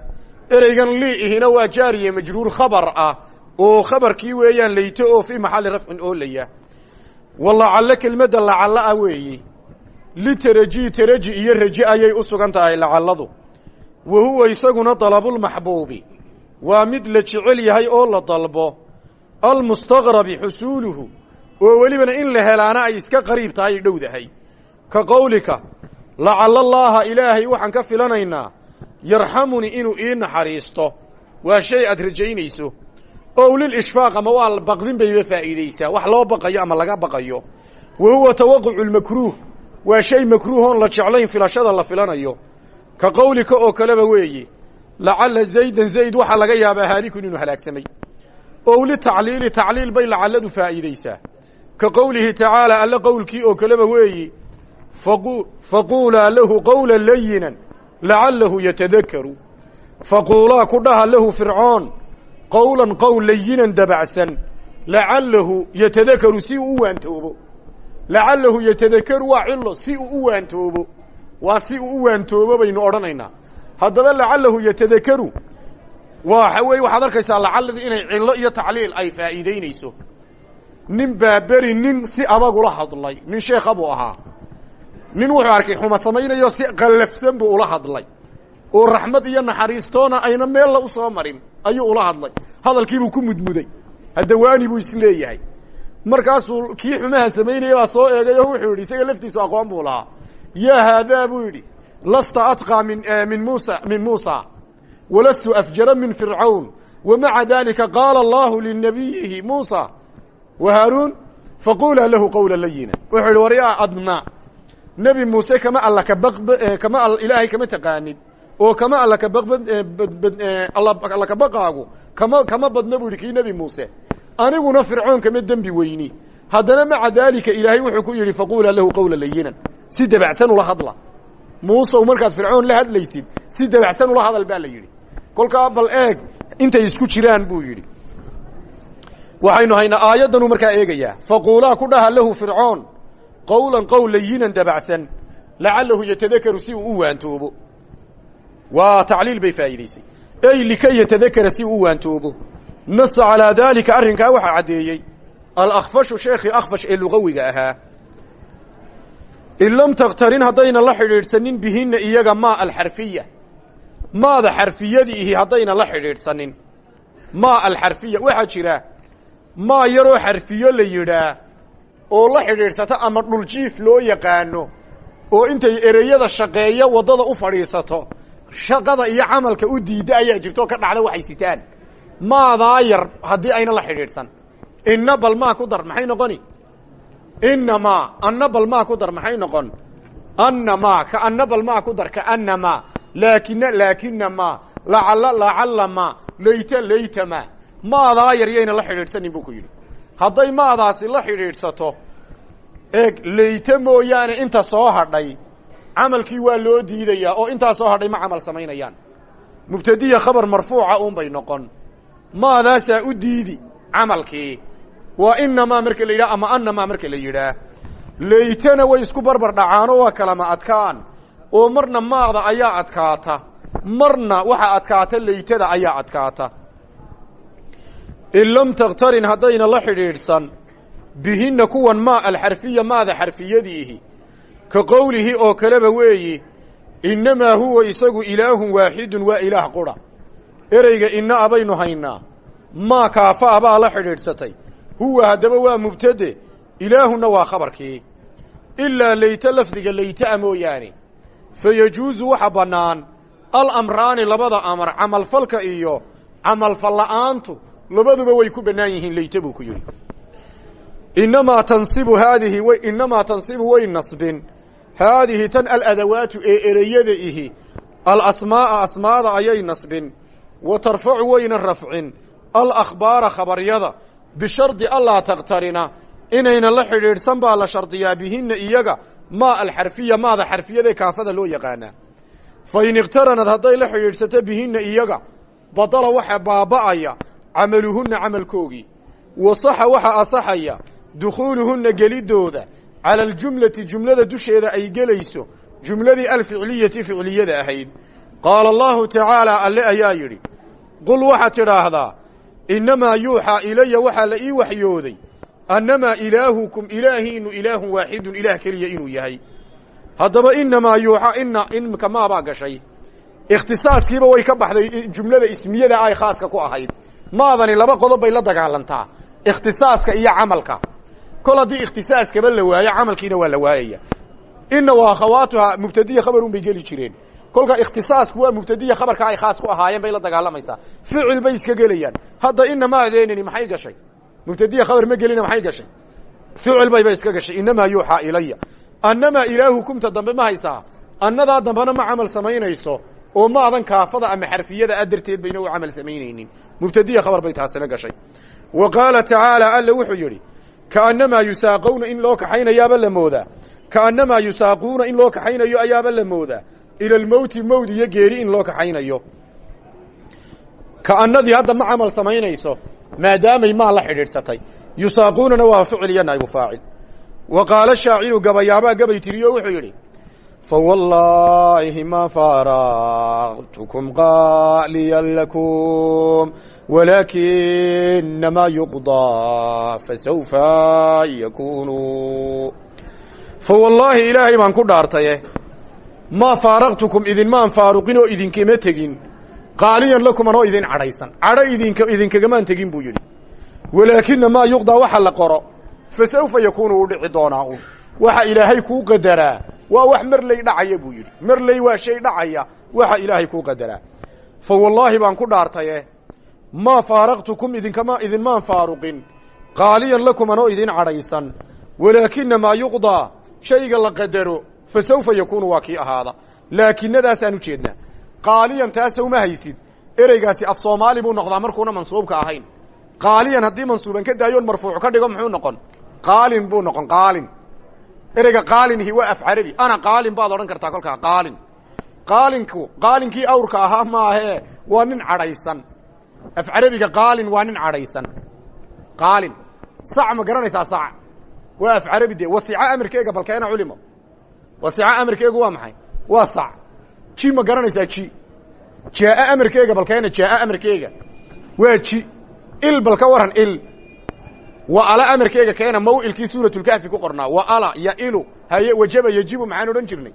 ereygan liihina waa jaariye majruur khabar ah oo khabarkii weeyaan layto oo fii maxalli rafcin oolaya wa lacalle kelmadda lacalla ah weeyi. Litaraji taraji iyo raje ayay u sugan tahay lacalladu wa huwa isaguna dalabulmaxbuubi waa mid la jecel yahay oo la dalbo. Almustaqrabi xusuuluhu oo welibana in la helaana ay iska qariib tahay ay dhowdahay ka qowlika lacalla allaaha ilaahay waxaan ka filanaynaa yarxamunii inuu ii naxariisto. Waa shay aad rajaynayso. Ow lilishfaaq ama waa baqdin bayba faa'iidaysaa. Wax loo baqayo ama laga baqayo. Wa huwa tawaqucu lmakruuh waa shay makruuh la jeclayn filashada la filanayo. Ka qowlika oo kaleba weeye lacalla zaydan zayd waxaa laga yaabaa haalikun inuu halaagsamay. Ow litacliili tacliil bay lacalladu faa'iidaysaa. Ka qowlihi tacaala alle qowlkii oo kaleba weeyi faquulaa lahu qowla layinan lacallahu yatadakaru faquulaa ku dhaha lahu fircoon qowlan qowl layinan dabacsan lacallahu yatadakaru si uu u waantoobo lacallahu yatadakaru waa cilo si uu u waantoobo waa si uu u waantoobo baynu odhanaynaa haddaba lacallahu yatadakaru waxa weeye waxaad arkaysaa lacalladii inay cillo iyo tacliil ay faa'iideynayso nin baa beri nin si adagula hadlay nin sheekha ahaa nin wuxuu arkay xuma samaynayo si qallafsan buu ula hadlay. Oo raxmad iyo naxariistoona ayna meella u soo marin ayuu ula hadlay. Hadalkiibuu ku mudmuday hadawaani buu is leeyahay markaasuu kii xumaha samaynaya baa soo eegay oo wuxuu yidhi isaga laftiisu aqoon buu lahaa. Yaa haadaa buu yidhi lasta atqى min min musa min muusa walastu afjara min fircawn wamaca dalika qaala allahu linabiyihi muusa wa haaruun faqulaa lahu qawla layina. Wuxuu yihi war yaa adna nebi muuse kama alla baq kama ilaahay kama taqaanid oo kama alla ka baq alla ka baqaagu kama kama badna buu yihi kii nebi muuse aniguna fircoon kama dembi weyni. Haddana maca daalika ilaahay wuxuu ku yidhi faqulaa lahu qawla layinan si dabacsan ula hadla. Muusow markaad fircoon la hadlaysid si dabacsan ula hadal baa la yidhi. Kolkaa bal eeg intay isku jiraan buu yidhi. Waxaynu haynaa aayaddanuu markaa eegayaa. Faquulaa ku dhaha lahu fircoon qowlan qowl layinan dabacsan lacalahu yatadakaru si uu u waantoobo. Waa tacliil bay faa'iidaysay. Ey likay yatadakara si uu u waantoobo. Nasa calaa daalika arrinkaa waxaa caddeeyey. Alakfashu sheekhii akfash ee lugawiga ahaa. In lam takhtarin haddayna la xidhiidhsanin bihinna iyaga maa alxarfiya maada xarfiyadiihi haddayna la xidhiidhsanin. Maa alxarfiya waxaa jira. Maa yaroo xarfiyo la yidhaa oo la xidhiidhsata ama dhuljiif loo yaqaano oo intay ereyada shaqeeya waddada u fadhiisato shaqada iyo camalka u diidda ayaa jirto ka dhacda waxay sitaan. Maadaa yar haddii ayna la xidhiidhsan. Inna bal maa ku dar maxay noqoni? Inamaa anna bal maa ku dar maxay noqon? Annamaa ka anna bal maa ku dar kaannamaa laakina laakinamaa lacalla lacallama layta laytama maadaa yar yayna la xidhiidhsanin buu ku yidhi hadday maadaasi la xidhiidhsato eeg layta mooyaane inta soo hadhay. Camalkii waa loo diidayaa oo intaa soo hadhay ma camal samaynayaan. Mubtadiya khabar marfuuca uun bay noqon. Maadaasaa u diidi camalkii? Waa inamaa marka la yidhaha ama anamaa marka la yidhaah? Laytana way isku barbar dhacaanoo waa kalama adkaan. Oo marna maada ayaa adkaata. Marna waxaa adkaata laytada ayaa adkaata in lam takhtarin haddayna la xidhiidhsan bihinna kuwan maa alxarfiya maada xarfiyadiihi ka qowlihi oo kaleba weeyi innamaa huwa isagu ilaahun waaxidun waa ilaah qura. Ereyga inna abaynu haynaa maa kaafa a baa la xidhiidhsatay huwa haddaba waa mubtade ilaahunna waa khabarkii. Ilaa layta lafdiga laytaa mooyaane fa yajuusu waxa bannaan alamraani labada amar camalfalka iyo camalfal la'aantu labaduba way ku bannaan yihiin layta buu ku yidhi. Inamaa tansibu haadihi inamaa tansibu way nasbin. Haadihi tan aladawaatu ee ereyada ihi alasmaa'a asmaada ayay nasbin. Wa tarfacu wayna rafcin. Alakhbaara khabaryada bishardi allaa takhtarina inayna la xidhiidhsan baa la shardiyaa bihinna iyaga maa alxarfiya maada xarfiyadae kaafada loo yaqaanaa. Fa in ikhtaranad hadday la xidhiidhsato bihinna iyaga badala waxa baaba'aya camaluhunna camalkoogii. Wa saxa waxaa asaxaya dukhuuluhunna gelidooda cala aljumlati jumlada dusheeda ay gelayso jumladii alficliyati ficliyada ahayd. Qaala allahu tacaala alle ayaa yidhi qul waxaad tidhaahdaa innamaa yuuxaa ilaya waxaa la ii waxyooday annamaa ilaahukum ilaahiinu ilaahun waaxidun ilaah keliya inuu yahay. Haddaba inamaa yuuxaa ina imika maabaa gashay. Ikhtisaaskiiba way ka baxday jumlada ismiyada ay khaaska ku ahayd maadani laba qodob bay la dagaalantaa. Ikhtisaaska iyo camalka. Kol haddii ikhtisaaskaba la waayo camalkiina waa la waayaya. Ina waa akhawaatuha mubtadiya khabarun bay geli jireen. Kolka ikhtisaasku waa mubtadiya khabarka ay khaas ku ahaayeen bay la dagaalamaysaa ficil bay iska gelayaan. Hadda inamaa adeenani maxay gashay? Mubtadiya khabar ma gelina maxay gashay? Ficil bayba iska gashay. Inamaa yuuxaa ilaya annamaa ilaahukumta dambe ma haysaa? Annadaa dambena ma camal samaynayso oo maadan kaafada ama xarfiyada a darteed bayna u camal samaynaynin. Mubtadiya khabar bay taasina gashay. Wa qaala tacaala alla wuxuu yidhi kaannamaa yusaaqowna in loo kaxaynayaaba la moodaa. Kaannamaa yusaaquuna in loo kaxaynayo ayaaba la moodaa. Ila almowti mowd iyo geeri in loo kaxaynayo. Kaannadii hadda ma camal samaynayso maadaamay maa la xidhiidhsatay. Yusaaquunana waa ficil iyo naybu wa qaala shaaciru gabayaabaa gabay tiriyo wuxuu yidhi fawallaahi ma faaraqtukum qaaliyan lakum walaakinamaa yuqdaa fasawfa yakunu fawallaahi ilaahay baan ku dhaartaye maa faaraqtukum idinmaan faaruqin oo idinkama tegin qaaliyan lakum anoo idin cadhaysan cadho idink idinkagamaan tegin buu yidhi walaakina maa yuqdaa waxa la qoro fa sawfa yakuunu u dhici doonaa un waxa ilaahay kuu qadaraa. Waa wax marley dhacaya buu yidhi. Marley waa shay dhacaya. Waxa ilaahay kuu qadaraa. Fa wallaahi baan ku dhaartaye maa faaraqtukum idinkama idinmaan faaruqin. Qaaliyan lakum anoo idin cadhaysan. Walaakina maa yuqdaa shayga la qadaro fa sawfa yakuunu waa kii ahaada. Laakinadaasaan u jeednaa. Qaaliyan taasa uma haysid. Ereygaasi af soomaali buu noqdaa markuuna mansuubka ahayn. Qaaliyan haddii mansuuban ka daayoon marfuuc ka dhigo muxuu noqon? Qaalin buu noqon qaalin ereyga qaalinihi waa af carabi ana qaalin baad odhan kartaa kolkaa qaalin. Qaalinku qaalinkii awrka ahaa maahee waa nin cadhaysan. Af carabiga qaalin waa nin cadhaysan. Qaalin. Sac ma garanaysaa sac. Waa af de wasiico amirkeega balkeena culimo. Wasiico amirkeegu waa maxay? Waa sac. Ji ma garanaysaa ji jaaa amirkeega balkeena jaaa amirkeega. Waa ji il bal waran il ala amarkeega keena mawilkii suuratulkahfi ku qornaa. Wa ala ya ilu haye wajaba yajibu maxaan odhan jirnay.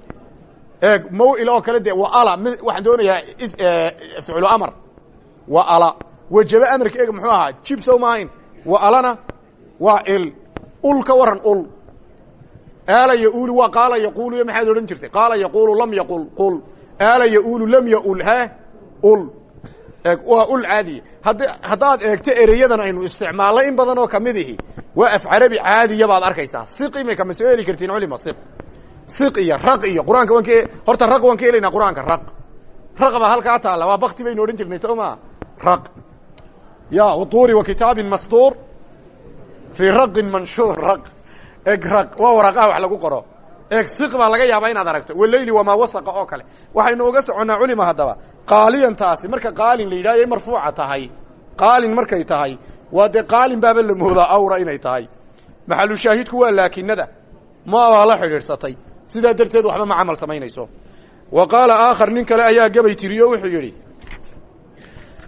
Mawil oo kale de wa ala m waxaan doonayaa ficlu amar. Wa ala wajaba amarkeega muxuu ahaa jib sow maahayn wa alana waa il ul ka waran ul. Aala yaulu waa qaala yaquulu maxaad odhan jirtay? Qaala yaquulu lam yaqul qul. Aala yaulu lam yaul he ul waa ul caadiya hadd haddaad eegto ereyadan aynu isticmaalno in badan oo ka mid ihi waa af carabi caadiya baad arkaysaa. Siq imika ma soo heli kartiin culima siq. Siq iyo raq iyo qur'aanka waan ka horta raq waan ka helaynaa qur'aanka raq. Raq baa halkaa taalla waa bakti baynu odhan jirnay soo maa raq. Ya watuuri wa kitaabin mastuur fii raqin manshuur raq. Eg raq waa waraqaha wax lagu qoro eeg siq baa laga yaabaa inaad aragto. Waleyli wamaa wasaqa oo kale. Waxaynu uga soconnaa culima haddaba. Qaaliyan taasi marka qaalin la yidhahyo marfuuca tahay. Qaalin markay tahay waa dee qaalin baaba la moodaa awra inay tahay. Maxalu shaahidku waa laakinada maabaa la xidhiidhsatay sidaa darteed waxba ma camal samaynayso. Wa qaala aakhar nin kale ayaa gabay tiriyo wuxuu yidhi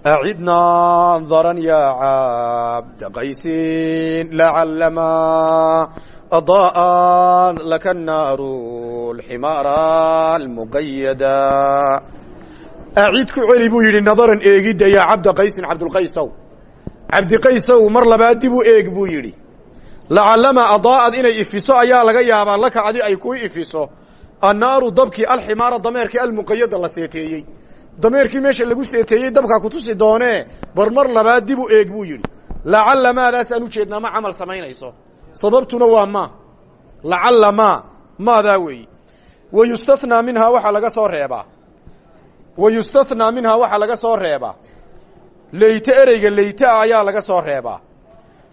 acidnaa daran yaa cabda qaysin lacalama أضاءت لك النار الحمار المقيدا أعيد ku celi buu yidhi nadaran eegidda yaa cabda qaysin cabdulqaysow cabdiqaysow mar labaad dib u eeg buu yidhi lacallama adaa'ad inay ifiso ayaa laga yaabaa laka adi ay ku ifiso annaaru dabkii alximaara dameerkii almuqayada la seeteeyey dameerkii meesha lagu seeteeyey dabkaa kutusi doonee bar mar labaad dib u eeg buu yidhi lacalla maadaasaan ujeednaa ma camal samaynayso sababtuna waa ma. Lacalla ma. Maadaa weeyi wa yustathnaa minhaa waxaa laga soo reebaa wa yustathnaa minhaa waxaa laga soo reebaa leyte ereyga leytaa ayaa laga soo reebaa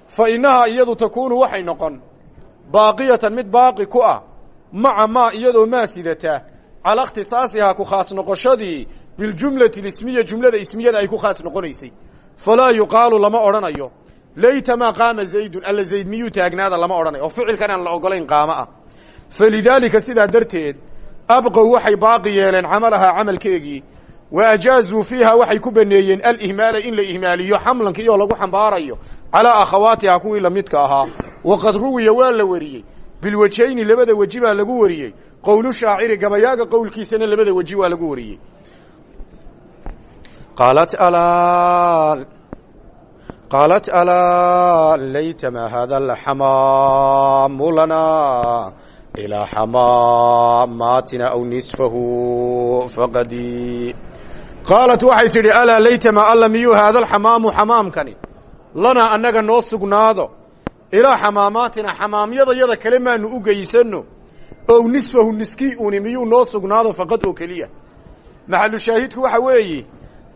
fa innahaa iyadu takuunu waxay noqon. Baaqiyatan mid baaqi ku ah. Maca maa iyadoo maa sidataa calaa ikhtisaasihaa ku khaas noqoshadii biljumlati lismiya jumlada ismiyada ay ku khaas noqonaysay. Falaa yuqaalu lama odhanayo laytamaa qaama zaydun alla zayd miyuu taagnaada lama odhanayo oo ficilkan aan la ogolayn qaamo ah. Falidaalika sidaa darteed abqow waxay baaqi yeeleen camalahaa camalkeegii wa ajaazuu fiiha waxay ku baneeyeen alihmaala in la ihmaaliyo xamlankii oo lagu xambaarayo calaa akhawaatiha kuwii lamidka ahaa. Waqad ruwiya waa la wariyey bilwajayni labada weji baa lagu wariyey. Qowlu shaaciri gabayaaga qowlkiisana labada weji waa lagu wariyey qaalat alaa laytama hada alxamaamu lana ilaa xamaamaatina aw nisfahu faqadi qaalat waxay tidhi alaa laytama alla miyuu haada alxamaamu xamaamkani lanaa annaga noo sugnaado ilaa xamaamaatina xamaamyadayada kale maanu u geysanno ow nisfahu niskii uni miyuu noo sugnaado faqad oo keliya maxalu shaahidku waxa weeye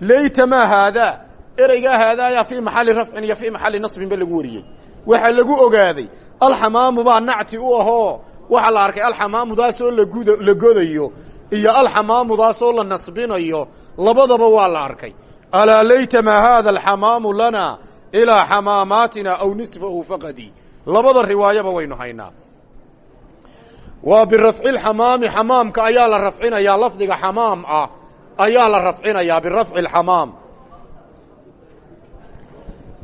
laytamaa haadaa ereygaa haadaayaa fii maxalli rafcin iyo fii maxalli nasbin ba lagu wariyey. Lagu ogaaday alxamaamu baa nacti u ahoo waxaa la arkay alxamaamudaasoo lagud la godayo iyo alxamaamudaasoo la nasbinayo labadaba waa la arkay. Alaa laytama haada alxamaamu lana ilaa xamaamaatina aw nisfahu faqadi. Labada riwaayaba waynu haynaa. Waa birafci lxamaami xamaamka ayaa la rafcinayaa lafdiga xamaam ah ayaa la rafcinayaa birafci lxamaam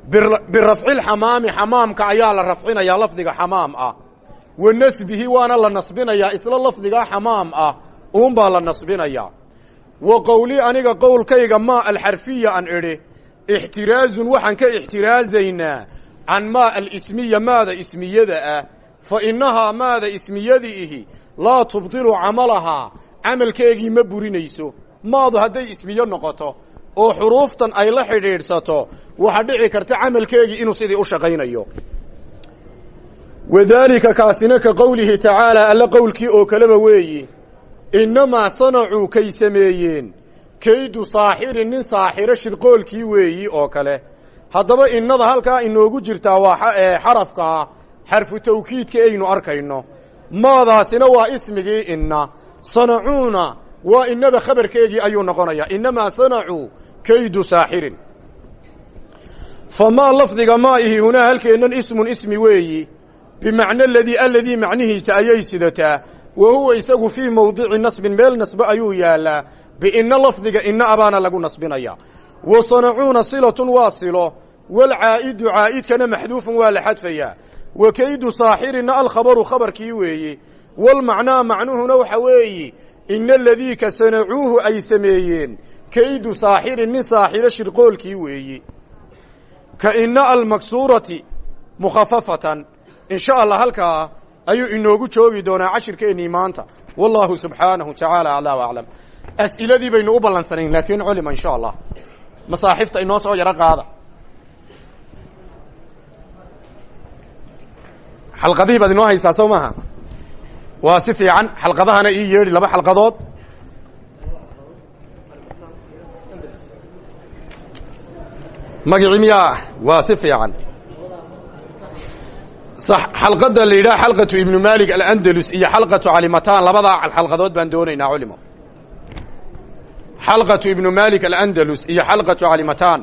birafci lxamaami xamaamka ayaa la rafcinayaa lafdiga xamaam ah. Wa nasbihi waana la nasbinayaa isla lafdigaa xamaam ah. Uunbaa la nasbinayaa. Wa qowlii aniga qowlkayga maa alxarfiya an idhi ixtiraazun waxaan ka ixtiraazaynaa can maa alismiya maada ismiyada ah. Fa innahaa maada ismiyadii ihi laa tubdilu camalahaa camalkeegii ma burinayso. Maadu hadday ismiyo noqoto oo xuruuftan ay la xidhiidhsato waxaa dhici karta camalkeegii inuu sidii u shaqaynayo. Wadaalika kaasina ka qowlihi tacaalaa alla qowlkii oo kaleba weeyi innamaa sanacuu kay sameeyeen kaydu saaxirin nin saaxiro shirqoolkii weeyi oo kale. Haddaba innada halkaa inoogu jirtaa waa xarafkaa xarfu tawkiidka aynu arkayno. Maadaasina waa ismigii inna. Sanacuuna waa innada khabarkeegii ayuu noqonayaa. Innamaa sanacuu kaydu saaxirin. Famaa lafdiga maa ihi hunaa halkeennan ismun ismi weeyi. Bimacna aladii aladii macnihiisa ayay sidataa wa huwa isagu fii mawdici nasbin meel nasbe ayuu yaalaa biinna lafdiga inna abaana lagu nasbinaya. Wa sanacuuna silatun waa silo. Walcaa'idu caa'idkana maxduufun waa la xadfayaa wa kaydu saaxirinna alkhabaru khabarkii weeye walmacnaa macnuhuna waxa weeyi. Ina aladii ka sanacuuhu ay sameeyeen kaydu saaxirin nin saaxiro shirqoolkii weeyi. Ka ina almaksuurati mukhafafatan in sha allah halkaa ayuu inoogu joogi doonaa cashirkeennii maanta wallaahu subxaanahu tacaala aclaa w aclam as'iladii baynu u ballansanayn laakiin culima in sha allah. Masaaxifta inoo soo yaro qaada. Xalqadihii baad inoo haysaa sow maaha? Waa si fiican xalqadahana ii yeedhi laba xalqadood magicii miyaa waa si fiican. Xalqada la yidhaha xalqatu ibnu malik alandalus iyo xalqatu calimataan labadaa xalqadood baan doonaynaa culimo. Xalqatu ibnu malik alandalus iyo xalqatu calimataan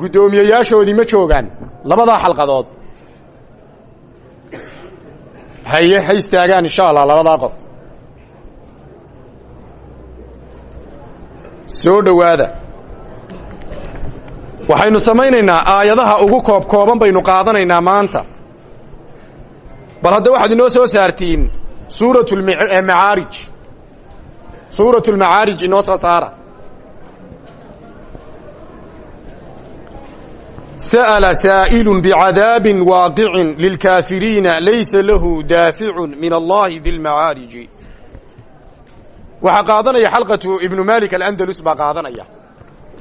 guddoomiyeyaashoodii ma joogaan labadaa xalqadood. Haye ha istaagaan insha allah labadaa qof soo dhowaada. Waxaynu samaynaynaa aayadaha ugu koob kooban baynu qaadanaynaa maanta. Bal hadda waxaad inoo soo saartiin suurat macaarij suurat lmacaarij inoo soo saara. Sa'ala saa'ilun bicadaabin waaqicin lilkaafiriina laysa lahu daaficun min allahi di lmacaariji waxaa qaadanaya xalqatu ibnu malik alandalus baa qaadanaya.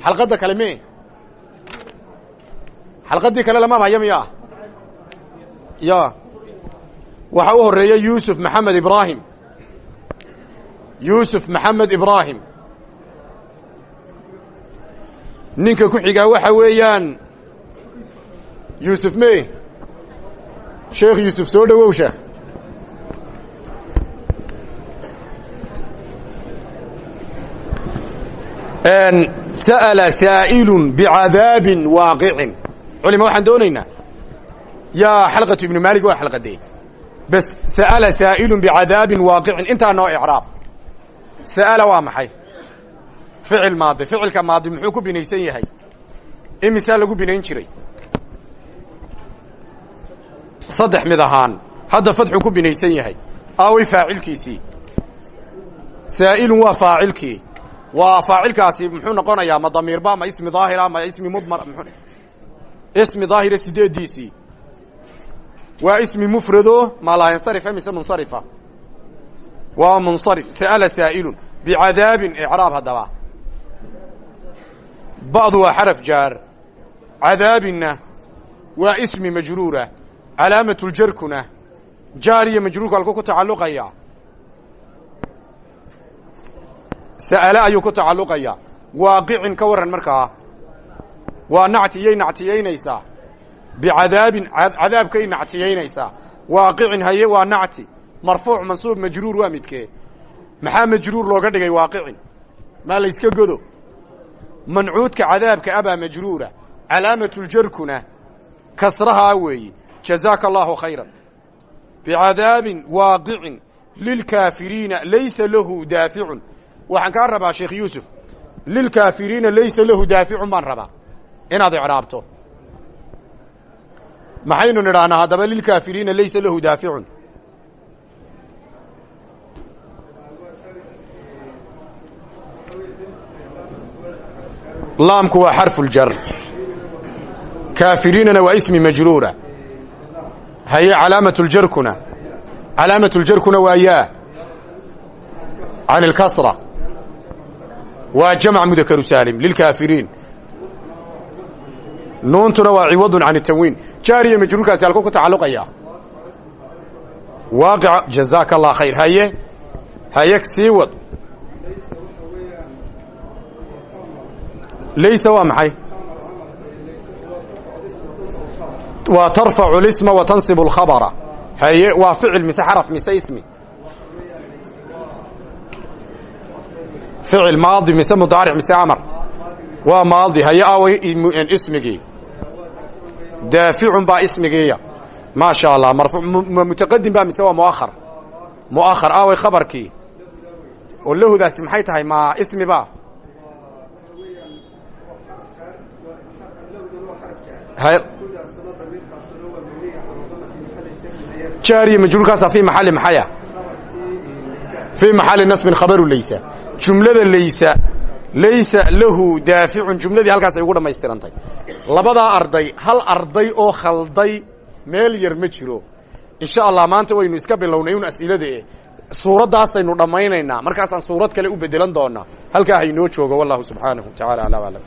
Xalqadda kale me xalqaddii kale lama hayo miyaa? Ya waxaa u horreeya yuusuf maxamed ibraahim. Yuusuf maxamed ibraahim. Ninka ku xigaa waxa weeyaan yuusuf me sheekh yuusuf soo dhowow sheekh sa'ala saa'ilun bicadaabin waaqicin culima waxaan doonaynaa. Yaa xalqatu ibnu maalik waa xalqadee bas sa'ala saa'ilun bicadaabin waaqicin intaa noo icraab sa'ala waa maxay? Ficil maadi. Ficilka maadi muxuu ku binaysan yahay? Imisaa lagu binayn jiray. Saddex mid ahaan. Hadda fadxuu ku binaysan yahay. Aaway faacilkiisii. Saa'ilun waa faacilkii waa faacilkaasi muxuu noqonayaa ma damiirba ma ismi daahira ma ismi mudmar ismi daahira sideediisii. Waa ismi mufrado ma laa yansarifa mise munsarifa? Waa munsarif sa'ala saa'ilun bicadaabin icraab haddaba ba'du waa xaraf jaar. Cadaabinna ismi majruura calaamatuljarkuna jaar iyo majruurku halkuu ku tacalluqaya sa'ale ayuu ku tacalluqayaa waaqicin ka warran markaa waa nactiyay nactiyaynaysaa bicadaabin cadaabkay nactiyaynaysaa waaqicin haye waa nacti. Marfuuc mansuub majruur waa midkee maxaa majruur looga dhigay waaqicin? Maa layska godo? Mancuudka cadaabka abaa majruura. Calaamatuljarkuna kasrahaa weeye jazaaka allaahu khayran. Bicadaabin waaqicin lilkaafiriina laysa lahu daaficun waxaan kaa rabaa sheekh yuusuf lilkaafiriina laysa lahu daaficun baan rabaa. Inaad icraabto. Maxaynu nidhahnaa haddaba lilkaafiriina laysa lahu daaficun. Laamku waa xarfuljar kaafiriinana waa ismi majruura. Haye calaamatuljarkuna calaamatuljarkuna waa yaa. Can ilkasra waa jamc mudakaru saalim lilkaafiriin nuuntuna waa ciwadun can اtanwiin jaariya majruurkaasi halkuu ku tacalluqaya. Waaqica jazaaka allah khayr. Haye haye sii wad. Laysa waa maxay? Waa tarfacu lisma wa tansibu alkhabara haye waa ficil mise xaraf mise ismi ficil maadi mise mudaaric mise amar. Waa maadi haye aaway ismigii daaficun baa ismigiiya. Maa sha allah marfu mutaqadim baa mise waa muahar muahar aaway khabarkii. Oo lahudaasi maxay tahay? Ma ismi ba jaariya majruurkaasa fii maxali maxaya fii maxali nasbin khabaru laysa jumlada laysa laysa lahu daaficun jumladii halkaas ay ugu dhammaystirantay labadaa arday hal arday oo khalday meel yar ma jiro insha allah maanta waynu iska bilownay un as'ilada eh suuraddaasaynu dhammaynaynaa markaasaan suurad kale u bedelan doonaa halkaa haynoo joogo wallahu subxaanahu tacaala alaa aclam